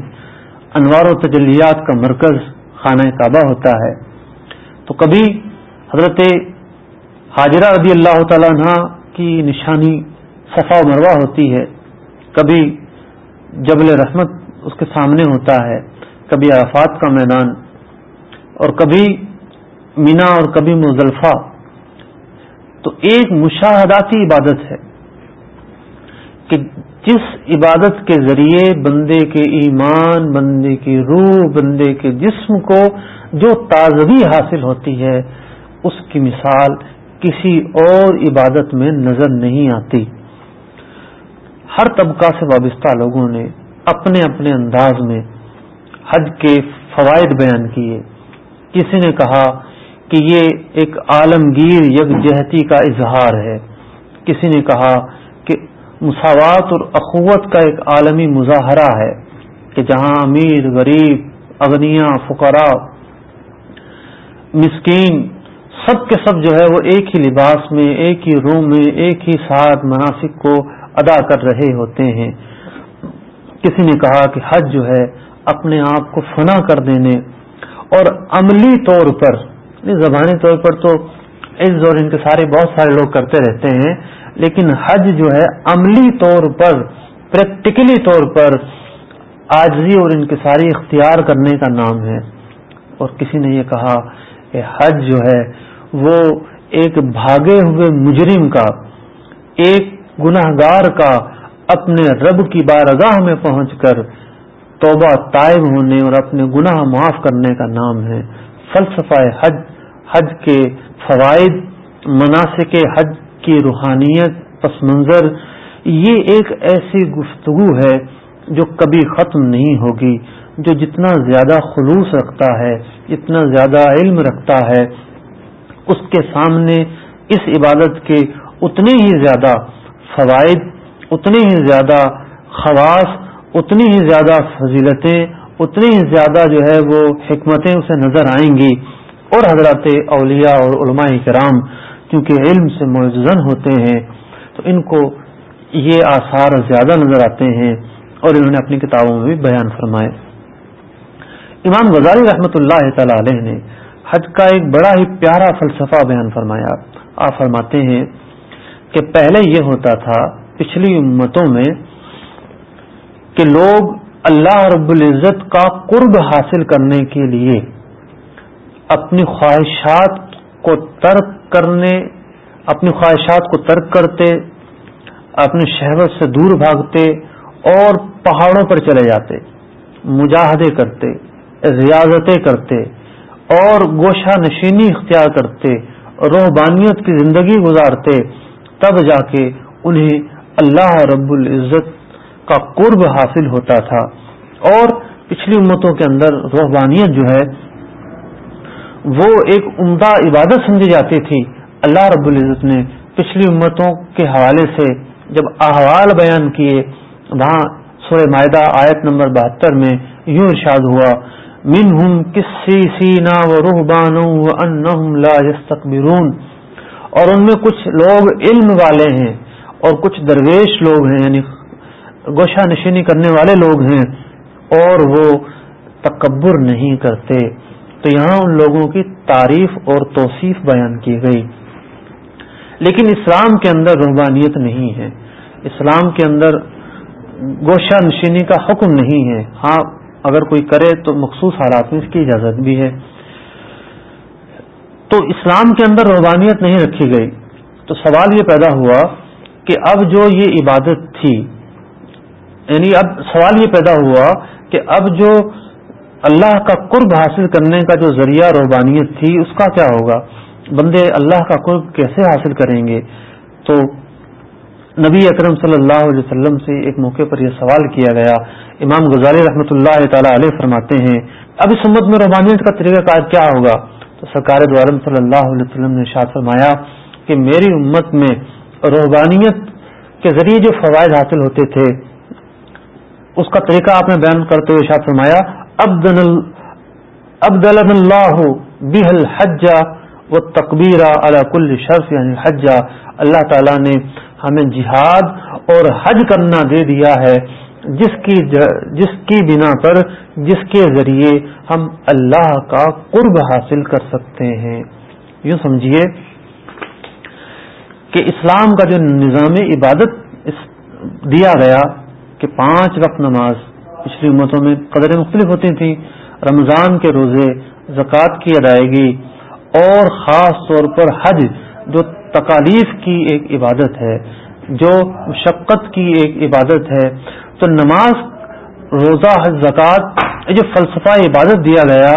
انوار و تجلیات کا مرکز خانہ کعبہ ہوتا ہے۔ تو کبھی حضرت حاجرہ رضی اللہ تعالیٰ عنہ کی نشانی صفا و مروا ہوتی ہے، کبھی جبل رحمت اس کے سامنے ہوتا ہے، کبھی عرفات کا میدان، اور کبھی مینا اور کبھی مزلفہ تو ایک مشاہداتی عبادت ہے۔ جس عبادت کے ذریعے بندے کے ایمان، بندے کی روح، بندے کے جسم کو جو تازگی حاصل ہوتی ہے، اس کی مثال کسی اور عبادت میں نظر نہیں آتی۔ ہر طبقہ سے وابستہ لوگوں نے اپنے اپنے انداز میں حج کے فوائد بیان کیے۔ کسی نے کہا کہ یہ ایک عالمگیر یکجہتی کا اظہار ہے۔ کسی نے کہا مساوات اور اخوت کا ایک عالمی مظاہرہ ہے کہ جہاں امیر، غریب اغنیا فقراء، مسکین، سب کے سب جو ہے وہ ایک ہی لباس میں، ایک ہی روم میں، ایک ہی ساتھ مناسب کو ادا کر رہے ہوتے ہیں۔ کسی نے کہا کہ حج جو ہے اپنے آپ کو فنا کر دینے اور عملی طور پر زبانی طور پر تو اس دور ان کے سارے بہت سارے لوگ کرتے رہتے ہیں لیکن حج جو ہے عملی طور پر پریکٹیکلی طور پر آجزی اور انکساری اختیار کرنے کا نام ہے۔ اور کسی نے یہ کہا کہ حج جو ہے وہ ایک بھاگے ہوئے مجرم کا، ایک گناہ گار کا اپنے رب کی بارگاہ میں پہنچ کر توبہ طائب ہونے اور اپنے گناہ معاف کرنے کا نام ہے۔ فلسفہ حج حج کے فوائد مناسب حج کی روحانیت، پس منظر، یہ ایک ایسی گفتگو ہے جو کبھی ختم نہیں ہوگی، جو جتنا زیادہ خلوص رکھتا ہے، جتنا زیادہ علم رکھتا ہے، اس کے سامنے اس عبادت کے اتنے ہی زیادہ فوائد، اتنے ہی زیادہ خواص، اتنی ہی زیادہ فضیلتیں، اتنی ہی زیادہ جو ہے وہ حکمتیں اسے نظر آئیں گی۔ اور حضرات اولیاء اور علماء کرام کیونکہ علم سے معزن ہوتے ہیں، تو ان کو یہ آثار زیادہ نظر آتے ہیں اور انہوں نے اپنی کتابوں میں بھی بیان فرمائے۔ امام غزالی رحمۃ اللہ تعالی علیہ نے حج کا ایک بڑا ہی پیارا فلسفہ بیان فرمایا۔ آپ فرماتے ہیں کہ پہلے یہ ہوتا تھا، پچھلی امتوں میں، کہ لوگ اللہ رب العزت کا قرب حاصل کرنے کے لیے اپنی خواہشات کو ترک کرنے، اپنی خواہشات کو ترک کرتے اپنی شہوت سے دور بھاگتے اور پہاڑوں پر چلے جاتے، مجاہدے کرتے، ریاضتیں کرتے اور گوشہ نشینی اختیار کرتے روحبانیت کی زندگی گزارتے، تب جا کے انہیں اللہ رب العزت کا قرب حاصل ہوتا تھا۔ اور پچھلی امتوں کے اندر روحبانیت جو ہے وہ ایک عمدہ عبادت سمجھی جاتی تھی۔ اللہ رب العزت نے پچھلی امتوں کے حوالے سے جب احوال بیان کیے، وہاں سورہ معدہ آیت نمبر بہتر میں یوں ارشاد ہوا، منہم کسی سینا و روحبان لا يستقبرون اور ان میں کچھ لوگ علم والے ہیں اور کچھ درویش لوگ ہیں یعنی گوشہ نشینی کرنے والے لوگ ہیں اور وہ تکبر نہیں کرتے۔ تو یہاں ان لوگوں کی تعریف اور توصیف بیان کی گئی۔ لیکن اسلام کے اندر روحانیت نہیں ہے۔ اسلام کے اندر گوشہ نشینی کا حکم نہیں ہے۔ ہاں اگر کوئی کرے تو مخصوص حالات میں اس کی اجازت بھی ہے۔ تو اسلام کے اندر روحانیت نہیں رکھی گئی۔ تو سوال یہ پیدا ہوا کہ اب جو یہ عبادت تھی یعنی اب سوال یہ پیدا ہوا کہ اب جو اللہ کا قرب حاصل کرنے کا جو ذریعہ روحانیت تھی، اس کا کیا ہوگا؟ بندے اللہ کا قرب کیسے حاصل کریں گے؟ تو نبی اکرم صلی اللہ علیہ وسلم سے ایک موقع پر یہ سوال کیا گیا۔ امام غزالی رحمۃ اللہ تعالی علیہ فرماتے ہیں، اب اس امت میں روحانیت کا طریقہ کار کیا ہوگا؟ تو سرکار دوارم صلی اللہ علیہ وسلم نے شاد فرمایا کہ میری امت میں روحانیت کے ذریعے جو فوائد حاصل ہوتے تھے، اس کا طریقہ آپ نے بیان کرتے ہوئے شاد فرمایا ابدن ابدل اللہ بحل حجا و تقبیرہ کل شرف یعنی حجا اللہ تعالیٰ نے ہمیں جہاد اور حج کرنا دے دیا ہے، جس کی جس کی بنا پر، جس کے ذریعے ہم اللہ کا قرب حاصل کر سکتے ہیں۔ یوں سمجھیے کہ اسلام کا جو نظام عبادت دیا گیا کہ پانچ وقت نماز پچھلی امتوں میں قدریں مختلف ہوتی تھیں، رمضان کے روزے، زکوٰۃ کی ادائیگی اور خاص طور پر حج جو تکالیف کی ایک عبادت ہے، جو مشقت کی ایک عبادت ہے۔ تو نماز، روزہ، حج، زکوٰۃ جو فلسفہ عبادت دیا گیا،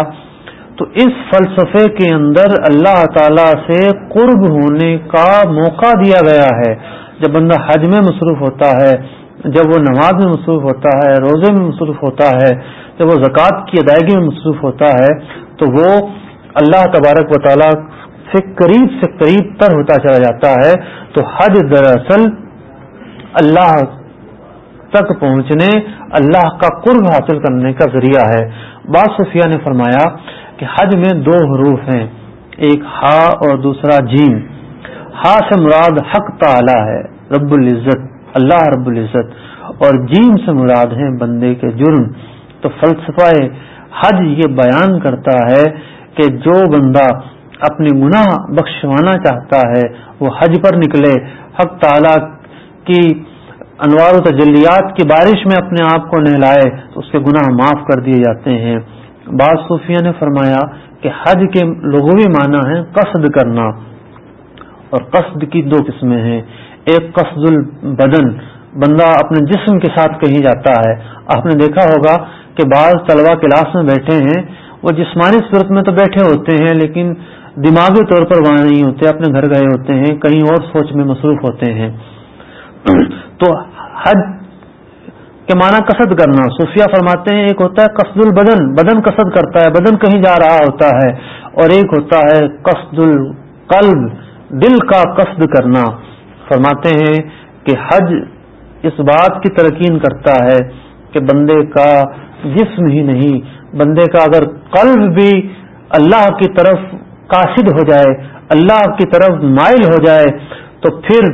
تو اس فلسفے کے اندر اللہ تعالی سے قرب ہونے کا موقع دیا گیا ہے۔ جب بندہ حج میں مصروف ہوتا ہے جب وہ نماز میں مصروف ہوتا ہے، روزے میں مصروف ہوتا ہے، جب وہ زکوٰۃ کی ادائیگی میں مصروف ہوتا ہے، تو وہ اللہ تبارک و تعالیٰ سے قریب سے قریب تر ہوتا چلا جاتا ہے۔ تو حج دراصل اللہ تک پہنچنے، اللہ کا قرب حاصل کرنے کا ذریعہ ہے۔ بعض صفیہ نے فرمایا کہ حج میں دو حروف ہیں، ایک ہا اور دوسرا جیم۔ ہا سے مراد حق تعالی ہے، رب العزت۔ اللہ رب العزت اور جیم سے مراد ہیں بندے کے جرم۔ تو فلسفہ حج یہ بیان کرتا ہے کہ جو بندہ اپنی گناہ بخشوانا چاہتا ہے، وہ حج پر نکلے۔ حق تعالی کی انوار و تجلیات کی بارش میں اپنے آپ کو نہلائے تو اس کے گناہ معاف کر دیے جاتے ہیں۔ بعض صوفیہ نے فرمایا کہ حج کے لغوی معنی ہے قصد کرنا اور قصد کی دو قسمیں ہیں۔ ایک قصد البدن، بندہ اپنے جسم کے ساتھ کہیں جاتا ہے۔ آپ نے دیکھا ہوگا کہ بعض طلبا کلاس میں بیٹھے ہیں، وہ جسمانی صورت میں تو بیٹھے ہوتے ہیں، لیکن دماغی طور پر وہاں نہیں ہوتے، اپنے گھر گئے ہوتے ہیں، کہیں اور سوچ میں مصروف ہوتے ہیں۔ تو حج کے معنی قصد کرنا صوفیہ فرماتے ہیں، ایک ہوتا ہے قصد البدن، بدن قصد کرتا ہے، بدن کہیں جا رہا ہوتا ہے، اور ایک ہوتا ہے قصد القلب، دل کا قصد کرنا۔ فرماتے ہیں کہ حج اس بات کی ترقین کرتا ہے کہ بندے کا جسم ہی نہیں، بندے کا اگر قلب بھی اللہ کی طرف قاصد ہو جائے، اللہ کی طرف مائل ہو جائے، تو پھر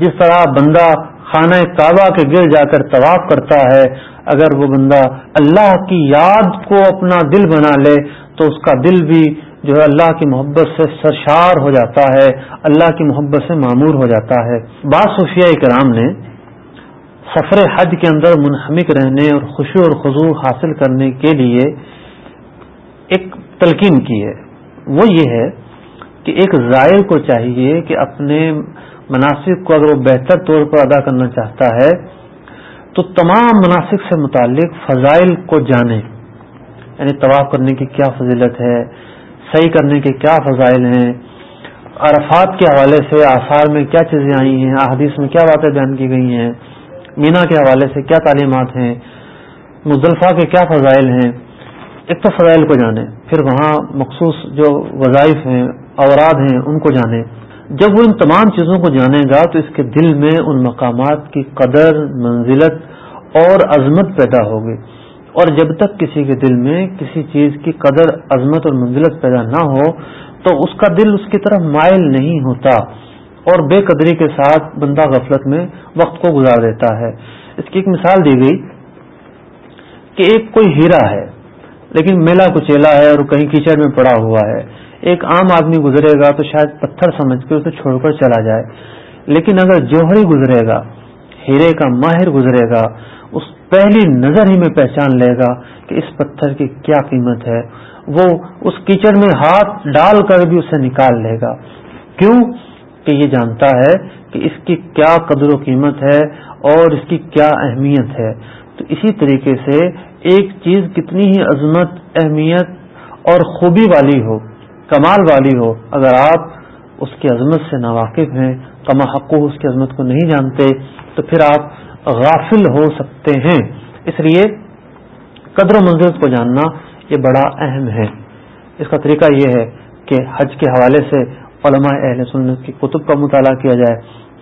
جس طرح بندہ خانہ کعبہ کے گر جا کر طواف کرتا ہے اگر وہ بندہ اللہ کی یاد کو اپنا دل بنا لے تو اس کا دل بھی جو ہے اللہ کی محبت سے سرشار ہو جاتا ہے، اللہ کی محبت سے معمور ہو جاتا ہے۔ بعض صوفیہ کرام نے سفر حج کے اندر منہمک رہنے اور خوشی اور خضو حاصل کرنے کے لیے ایک تلقین کی ہے۔ وہ یہ ہے کہ ایک زائر کو چاہیے کہ اپنے مناسب کو اگر وہ بہتر طور پر ادا کرنا چاہتا ہے تو تمام مناسب سے متعلق فضائل کو جانے۔ یعنی طواف کرنے کی کیا فضیلت ہے؟ صحیح کرنے کے کیا فضائل ہیں؟ عرفات کے حوالے سے آثار میں کیا چیزیں آئی ہیں؟ احادیث میں کیا باتیں بیان کی گئی ہیں؟ مینا کے حوالے سے کیا تعلیمات ہیں؟ مزدلفہ کے کیا فضائل ہیں؟ ایک تو فضائل کو جانے، پھر وہاں مخصوص جو وظائف ہیں، اوراد ہیں، ان کو جانے۔ جب وہ ان تمام چیزوں کو جانے گا تو اس کے دل میں ان مقامات کی قدر، منزلت اور عظمت پیدا ہوگی۔ اور جب تک کسی کے دل میں کسی چیز کی قدر، عظمت اور منزلت پیدا نہ ہو، تو اس کا دل اس کی طرف مائل نہیں ہوتا اور بے قدری کے ساتھ بندہ غفلت میں وقت کو گزار دیتا ہے۔ اس کی ایک مثال دی گئی کہ ایک کوئی ہیرا ہے، لیکن میلا کچیلا ہے اور کہیں کیچڑ میں پڑا ہوا ہے۔ ایک عام آدمی گزرے گا تو شاید پتھر سمجھ کے اسے چھوڑ کر چلا جائے۔ لیکن اگر جوہری گزرے گا، ہیرے کا ماہر گزرے گا، اس پہلی نظر ہی میں پہچان لے گا کہ اس پتھر کی کیا قیمت ہے۔ وہ اس کیچڑ میں ہاتھ ڈال کر بھی اسے نکال لے گا۔ کیوں؟ کہ یہ جانتا ہے کہ اس کی کیا قدر و قیمت ہے اور اس کی کیا اہمیت ہے۔ تو اسی طریقے سے ایک چیز کتنی ہی عظمت، اہمیت اور خوبی والی ہو کمال والی ہو، اگر آپ اس کی عظمت سے ناواقف ہیں، کما حق اس کی عظمت کو نہیں جانتے، تو پھر آپ غافل ہو سکتے ہیں۔ اس لیے قدر و منزل کو جاننا یہ بڑا اہم ہے۔ اس کا طریقہ یہ ہے کہ حج کے حوالے سے علماء اہل سنت کی کتب کا مطالعہ کیا جائے۔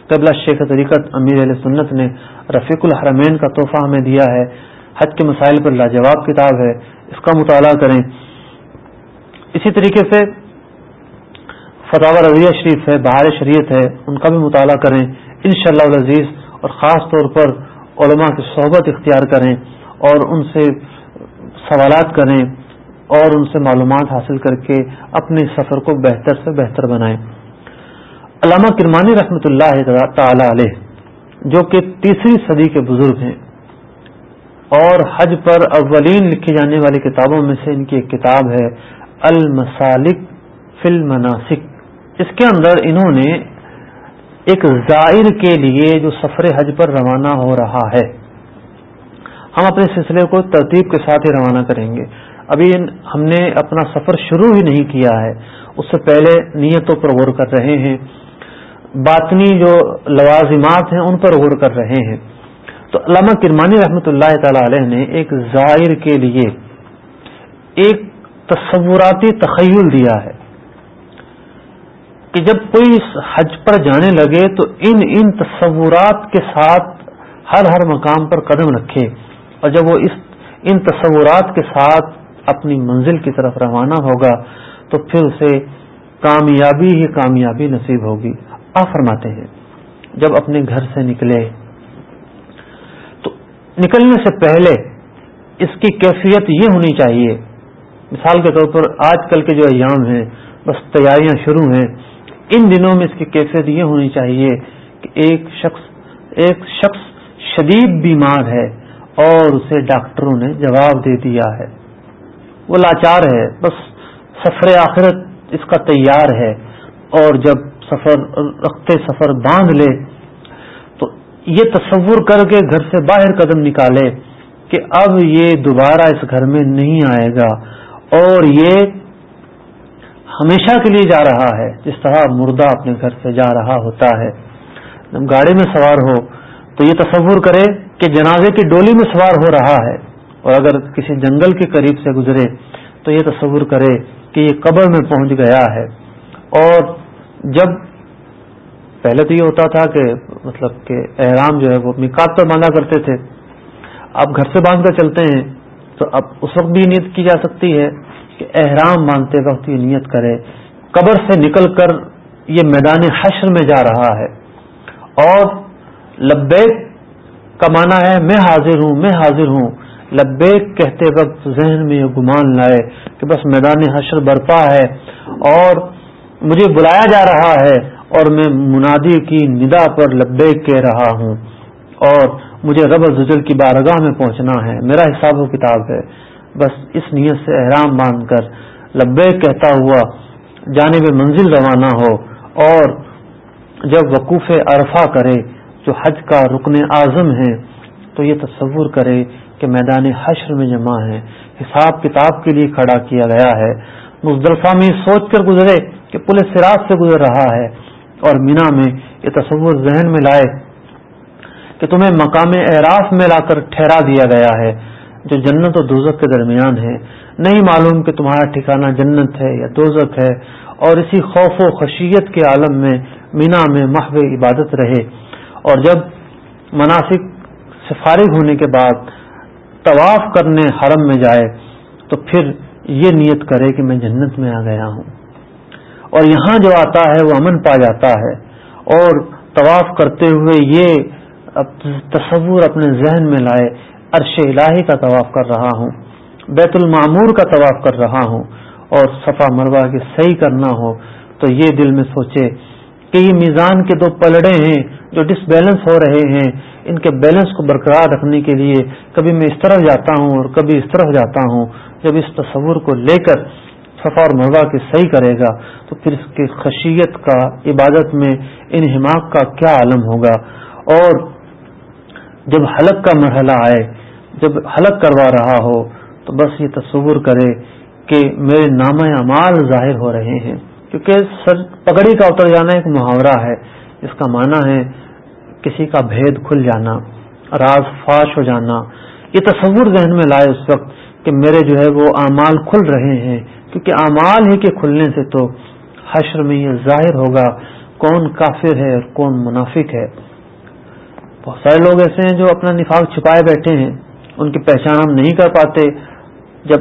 قبلہ شیخ طریقت امیر اہل سنت نے رفیق الحرمین کا تحفہ ہمیں دیا ہے۔ حج کے مسائل پر لاجواب کتاب ہے۔ اس کا مطالعہ کریں۔ اسی طریقے سے فتح رضیہ شریف ہے، بہار شریعت ہے، ان کا بھی مطالعہ کریں ان شاء اللہ عزیز اور خاص طور پر علماء کی صحبت اختیار کریں اور ان سے سوالات کریں اور ان سے معلومات حاصل کر کے اپنے سفر کو بہتر سے بہتر بنائیں۔ علامہ کرمانی رحمۃ اللہ تعالی علیہ، جو کہ تیسری صدی کے بزرگ ہیں، اور حج پر اولین لکھی جانے والی کتابوں میں سے ان کی ایک کتاب ہے المسالک فی المناسک۔ اس کے اندر انہوں نے ایک زائر کے لیے جو سفر حج پر روانہ ہو رہا ہے، ہم اپنے سلسلے کو ترتیب کے ساتھ ہی روانہ کریں گے۔ ابھی ہم نے اپنا سفر شروع ہی نہیں کیا ہے، اس سے پہلے نیتوں پر غور کر رہے ہیں۔ باطنی جو لوازمات ہیں، ان پر غور کر رہے ہیں۔ تو علامہ کرمانی رحمۃ اللہ تعالی علیہ نے ایک زائر کے لیے ایک تصوراتی تخیل دیا ہے کہ جب کوئی حج پر جانے لگے تو ان ان تصورات کے ساتھ ہر ہر مقام پر قدم رکھے اور جب وہ اس ان تصورات کے ساتھ اپنی منزل کی طرف روانہ ہوگا تو پھر اسے کامیابی ہی کامیابی نصیب ہوگی۔ آ فرماتے ہیں، جب اپنے گھر سے نکلے، تو نکلنے سے پہلے اس کی کیفیت یہ ہونی چاہیے مثال کے طور پر آج کل کے جو ایام ہیں، بس تیاریاں شروع ہیں، ان دنوں میں اس کی کیفیت یہ ہونی چاہیے کہ ایک شخص ایک شخص شدید بیمار ہے اور اسے ڈاکٹروں نے جواب دے دیا ہے۔ وہ لاچار ہے، بس سفر آخرت اس کا تیار ہے۔ اور جب سفر رکھتے سفر باندھ لے، تو یہ تصور کر کے گھر سے باہر قدم نکالے کہ اب یہ دوبارہ اس گھر میں نہیں آئے گا۔ اور یہ ہمیشہ کے لیے جا رہا ہے، جس طرح مردہ اپنے گھر سے جا رہا ہوتا ہے۔ جب گاڑی میں سوار ہو تو یہ تصور کرے کہ جنازے کی ڈولی میں سوار ہو رہا ہے۔ اور اگر کسی جنگل کے قریب سے گزرے تو یہ تصور کرے کہ یہ قبر میں پہنچ گیا ہے۔ اور جب پہلے تو یہ ہوتا تھا کہ مطلب کہ احرام جو ہے وہ مکات پر باندھا کرتے تھے۔ آپ گھر سے باندھ کر چلتے ہیں۔ تو اب اس وقت بھی نیت کی جا سکتی ہے کہ احرام مانتے وقت یہ نیت کرے۔ قبر سے نکل کر یہ میدان حشر میں جا رہا ہے۔ اور لبیک کا مانا ہے میں حاضر ہوں، میں حاضر ہوں۔ لبیک کہتے وقت ذہن میں یہ گمان لائے کہ بس میدان حشر برپا ہے اور مجھے بلایا جا رہا ہے اور میں منادی کی ندا پر لبیک کہہ رہا ہوں۔ اور مجھے رب زجل کی بارگاہ میں پہنچنا ہے، میرا حساب و کتاب ہے۔ بس اس نیت سے احرام باندھ کر لبے کہتا ہوا جانب منزل روانہ ہو اور جب وقوف عرفہ کرے جو حج کا رکن اعظم ہے، تو یہ تصور کرے کہ میدان حشر میں جمع ہے۔ حساب کتاب کے لیے کھڑا کیا گیا ہے۔ مزدلفہ میں سوچ کر گزرے کہ پولیس سراج سے گزر رہا ہے اور مینا میں یہ تصور ذہن میں لائے کہ تمہیں مقام اعراف میں لا کر ٹھہرا دیا گیا ہے، جو جنت اور دوزک کے درمیان ہے۔ نہیں معلوم کہ تمہارا ٹھکانہ جنت ہے یا دوزک ہے، اور اسی خوف و خشیت کے عالم میں، مینا میں محو عبادت رہے۔ اور جب مناسب سے فارغ ہونے کے بعد طواف کرنے حرم میں جائے، تو پھر یہ نیت کرے کہ میں جنت میں آ گیا ہوں۔ اور یہاں جو آتا ہے، وہ امن پا جاتا ہے۔ اور طواف کرتے ہوئے یہ تصور اپنے ذہن میں لائے، عرش الہی کا طواف کر رہا ہوں، بیت المعمور کا طواف کر رہا ہوں، اور صفا مروا کے صحیح کرنا ہو، تو یہ دل میں سوچے کہ یہ میزان کے دو پلڑے ہیں جو ڈس بیلنس ہو رہے ہیں، ان کے بیلنس کو برقرار رکھنے کے لیے کبھی میں اس طرف جاتا ہوں اور کبھی اس طرف جاتا ہوں۔ جب اس تصور کو لے کر صفا اور مروا کے صحیح کرے گا، تو پھر اس کی خشیت کا عبادت میں ان حماق کا کیا عالم ہوگا۔ اور جب حلق کا مرحلہ آئے، جب حلق کروا رہا ہو، تو بس یہ تصور کرے کہ میرے نام اعمال ظاہر ہو رہے ہیں۔ کیونکہ سر پگڑی کا اتر جانا ایک محاورہ ہے۔ اس کا معنی ہے کسی کا بھید کھل جانا، راز فاش ہو جانا۔ یہ تصور ذہن میں لائے اس وقت کہ میرے جو ہے وہ اعمال کھل رہے ہیں۔ کیونکہ اعمال ہی کے کھلنے سے تو حشر میں یہ ظاہر ہوگا کون کافر ہے اور کون منافق ہے۔ بہت سارے لوگ ایسے ہیں جو اپنا نفاق چھپائے بیٹھے ہیں، ان کی پہچان ہم نہیں کر پاتے۔ جب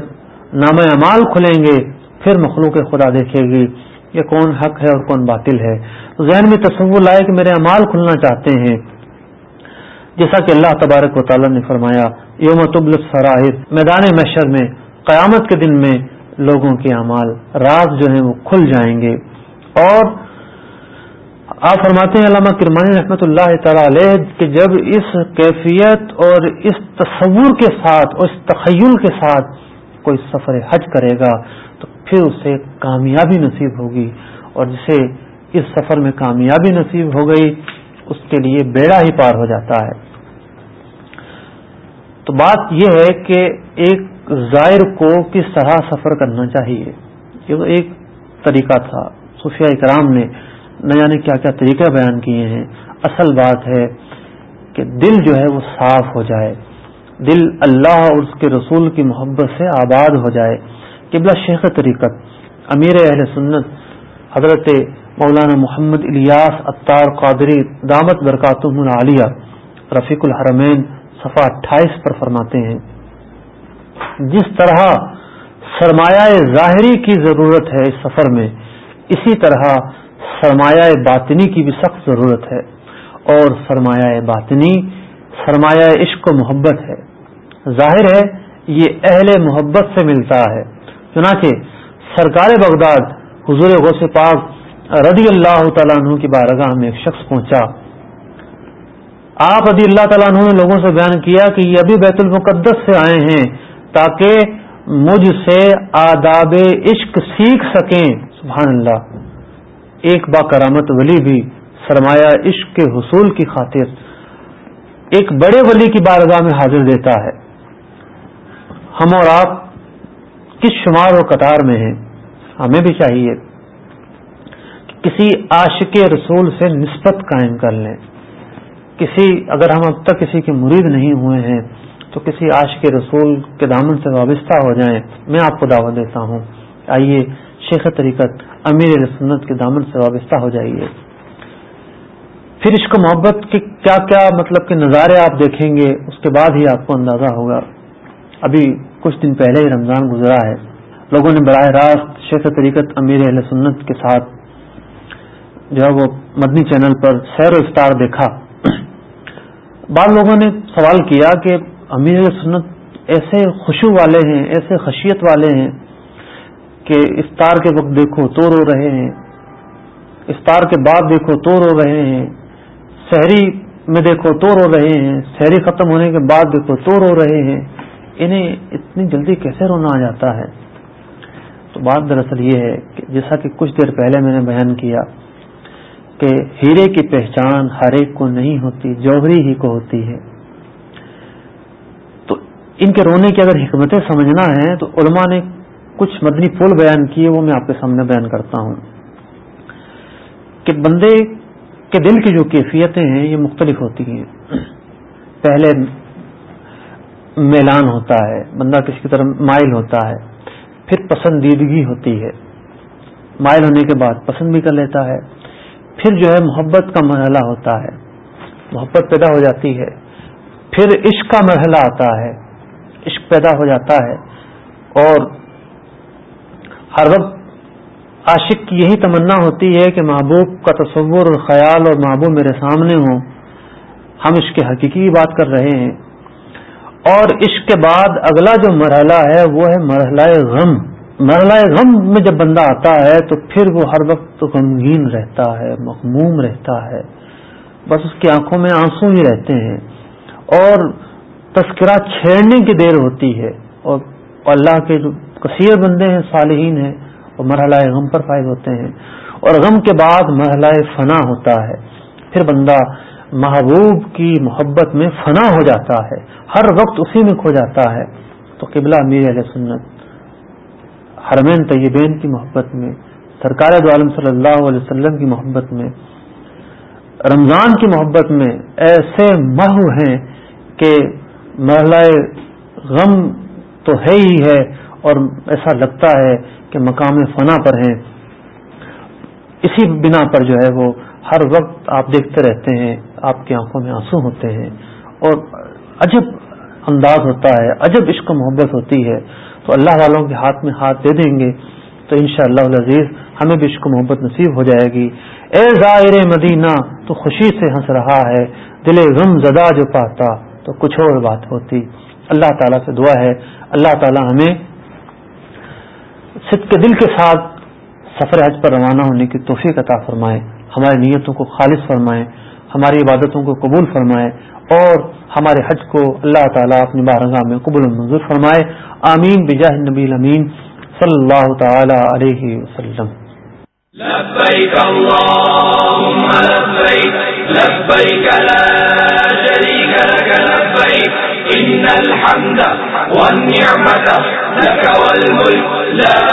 نام اعمال کھلیں گے، پھر مخلوق خدا دیکھے گی یہ کون حق ہے اور کون باطل ہے۔ ذہن میں تصور لائے کہ میرے اعمال کھلنا چاہتے ہیں۔ جیسا کہ اللہ تبارک و تعالیٰ نے فرمایا، یوم تبل سراہد میدان محشر میں، قیامت کے دن میں لوگوں کے اعمال، راز جو ہیں وہ کھل جائیں گے۔ اور آپ فرماتے ہیں، علامہ کرمانی رحمۃ اللہ تعالی علیہ کہ جب اس کیفیت اور اس تصور کے ساتھ اور اس تخیل کے ساتھ کوئی سفر حج کرے گا، تو پھر اسے کامیابی نصیب ہوگی۔ اور جسے اس سفر میں کامیابی نصیب ہو گئی، اس کے لیے بیڑا ہی پار ہو جاتا ہے۔ تو بات یہ ہے کہ ایک زائر کو کس طرح سفر کرنا چاہیے؟ یہ تو ایک طریقہ تھا۔ صوفیہ اکرام نے نہ جانے کیا کیا طریقے بیان کیے ہیں، اصل بات ہے کہ دل جو ہے وہ صاف ہو جائے۔ دل اللہ اور اس کے رسول کی محبت سے آباد ہو جائے۔ قبلہ شیخ طریقت، امیر اہل سنت، حضرت مولانا محمد الیاس اطار قادری، دامت برکاتم العالیہ، رفیق الحرمین، صفحہ اٹھائیس پر فرماتے ہیں۔ جس طرح سرمایہ ظاہری کی ضرورت ہے اس سفر میں، اسی طرح سرمایہ باطنی کی بھی سخت ضرورت ہے اور سرمایہ باطنی سرمایہ عشق و محبت ہے۔ ظاہر ہے، یہ اہل محبت سے ملتا ہے۔ چنانچہ سرکار بغداد حضور غوث پاک رضی اللہ تعالیٰ عنہ کی بارگاہ میں ایک شخص پہنچا۔ آپ رضی اللہ تعالیٰ عنہ نے لوگوں سے بیان کیا کہ یہ ابھی بیت المقدس سے آئے ہیں تاکہ مجھ سے آداب عشق سیکھ سکیں۔ سبحان اللہ۔ ایک با کرامت ولی بھی سرمایہ عشق کے حصول کی خاطر ایک بڑے ولی کی بارگاہ میں حاضر دیتا ہے۔ ہم اور آپ کس شمار و قطار میں ہیں؟ ہمیں بھی چاہیے کہ کسی عاشق رسول سے نسبت قائم کر لیں۔ کسی، اگر ہم اب تک کسی کے مرید نہیں ہوئے ہیں، تو کسی عاش کے رسول کے دامن سے وابستہ ہو جائیں۔ میں آپ کو دعوت دیتا ہوں۔ آئیے شیخ طریقت امیر سنت کے دامن سے وابستہ ہو جائیے۔ پھر اس کو محبت کے کیا کیا مطلب کہ نظارے آپ دیکھیں گے، اس کے بعد ہی آپ کو اندازہ ہوگا۔ ابھی کچھ دن پہلے ہی رمضان گزرا ہے۔ لوگوں نے براہ راست شیخ طریقت امیر اہل سنت کے ساتھ جو ہے وہ مدنی چینل پر سیر و افطار دیکھا۔ بعض لوگوں نے سوال کیا کہ امیر سنت ایسے خوشو والے ہیں، ایسے خشیت والے ہیں کہ افطار کے وقت دیکھو تو رو رہے ہیں، افطار کے بعد دیکھو تو رو رہے ہیں شہری میں دیکھو تو رو رہے ہیں شہری ختم ہونے کے بعد دیکھو تو رو رہے ہیں۔ انہیں اتنی جلدی کیسے رونا آ جاتا ہے؟ تو بات دراصل یہ ہے کہ جیسا کہ کچھ دیر پہلے میں نے بیان کیا کہ ہیرے کی پہچان ہر ایک کو نہیں ہوتی، جوہری ہی کو ہوتی ہے۔ تو ان کے رونے کی اگر حکمتیں سمجھنا ہے تو علماء نے کچھ مدنی پھول بیان کیے، وہ میں آپ کے سامنے بیان کرتا ہوں۔ کہ بندے کے دل کی جو کیفیتیں ہیں، یہ مختلف ہوتی ہیں۔ پہلے میلان ہوتا ہے، بندہ کسی کی طرف مائل ہوتا ہے، پھر پسندیدگی ہوتی ہے۔ مائل ہونے کے بعد پسند بھی کر لیتا ہے، پھر جو ہے محبت کا مرحلہ ہوتا ہے۔ محبت پیدا ہو جاتی ہے، پھر عشق کا مرحلہ آتا ہے۔ عشق پیدا ہو جاتا ہے اور ہر وقت عاشق کی یہی تمنا ہوتی ہے کہ محبوب کا تصور اور خیال اور محبوب میرے سامنے ہوں۔ ہم اس کے حقیقی بات کر رہے ہیں۔ اور عشق کے بعد اگلا جو مرحلہ ہے وہ ہے مرحلہ غم۔ مرحلہ غم میں جب بندہ آتا ہے تو پھر وہ ہر وقت غمگین رہتا ہے مخموم رہتا ہے۔ بس اس کی آنکھوں میں آنسو ہی رہتے ہیں۔ اور تذکرہ چھیڑنے کی دیر ہوتی ہے اور اللہ کے جو کثیر بندے ہیں، صالحین ہیں وہ مرحلہ غم پر فائد ہوتے ہیں۔ اور غم کے بعد مرحلہ فنا ہوتا ہے۔ پھر بندہ محبوب کی محبت میں فنا ہو جاتا ہے۔ ہر وقت اسی میں کھو جاتا ہے۔ تو قبلہ میر علیہ سنت، حرمین طیبین کی محبت میں، سرکار عالم صلی اللہ علیہ وسلم کی محبت میں، رمضان کی محبت میں ایسے محو ہیں کہ محلہ غم تو ہے ہی ہے اور ایسا لگتا ہے کہ مقام فنا پر ہیں۔ اسی بنا پر جو ہے وہ ہر وقت آپ دیکھتے رہتے ہیں، آپ کی آنکھوں میں آنسو ہوتے ہیں۔ اور عجب انداز ہوتا ہے، عجب عشق و محبت ہوتی ہے۔ تو اللہ والوں کے ہاتھ میں ہاتھ دے دیں گے تو ان شاء اللہ عزیز ہمیں بھی عشق و محبت نصیب ہو جائے گی۔ اے ظاہر مدینہ، تو خوشی سے ہنس رہا ہے، دل غم زدہ جو پاتا تو کچھ اور بات ہوتی۔ اللہ تعالیٰ سے دعا ہے، اللہ تعالیٰ ہمیں صد کے دل کے ساتھ سفر حج پر روانہ ہونے کی توفیق عطا فرمائے، ہماری نیتوں کو خالص فرمائے، ہماری عبادتوں کو قبول فرمائے اور ہمارے حج کو اللہ تعالیٰ اپنی بارگاہ میں قبول منظور فرمائے۔ آمین، بجاہ نبی امین صلی اللہ تعالی علیہ وسلم۔ لبيك اللهم لبيك لبيك لا شريك لك لبيك إن الحمد والنعمة لك والملك لا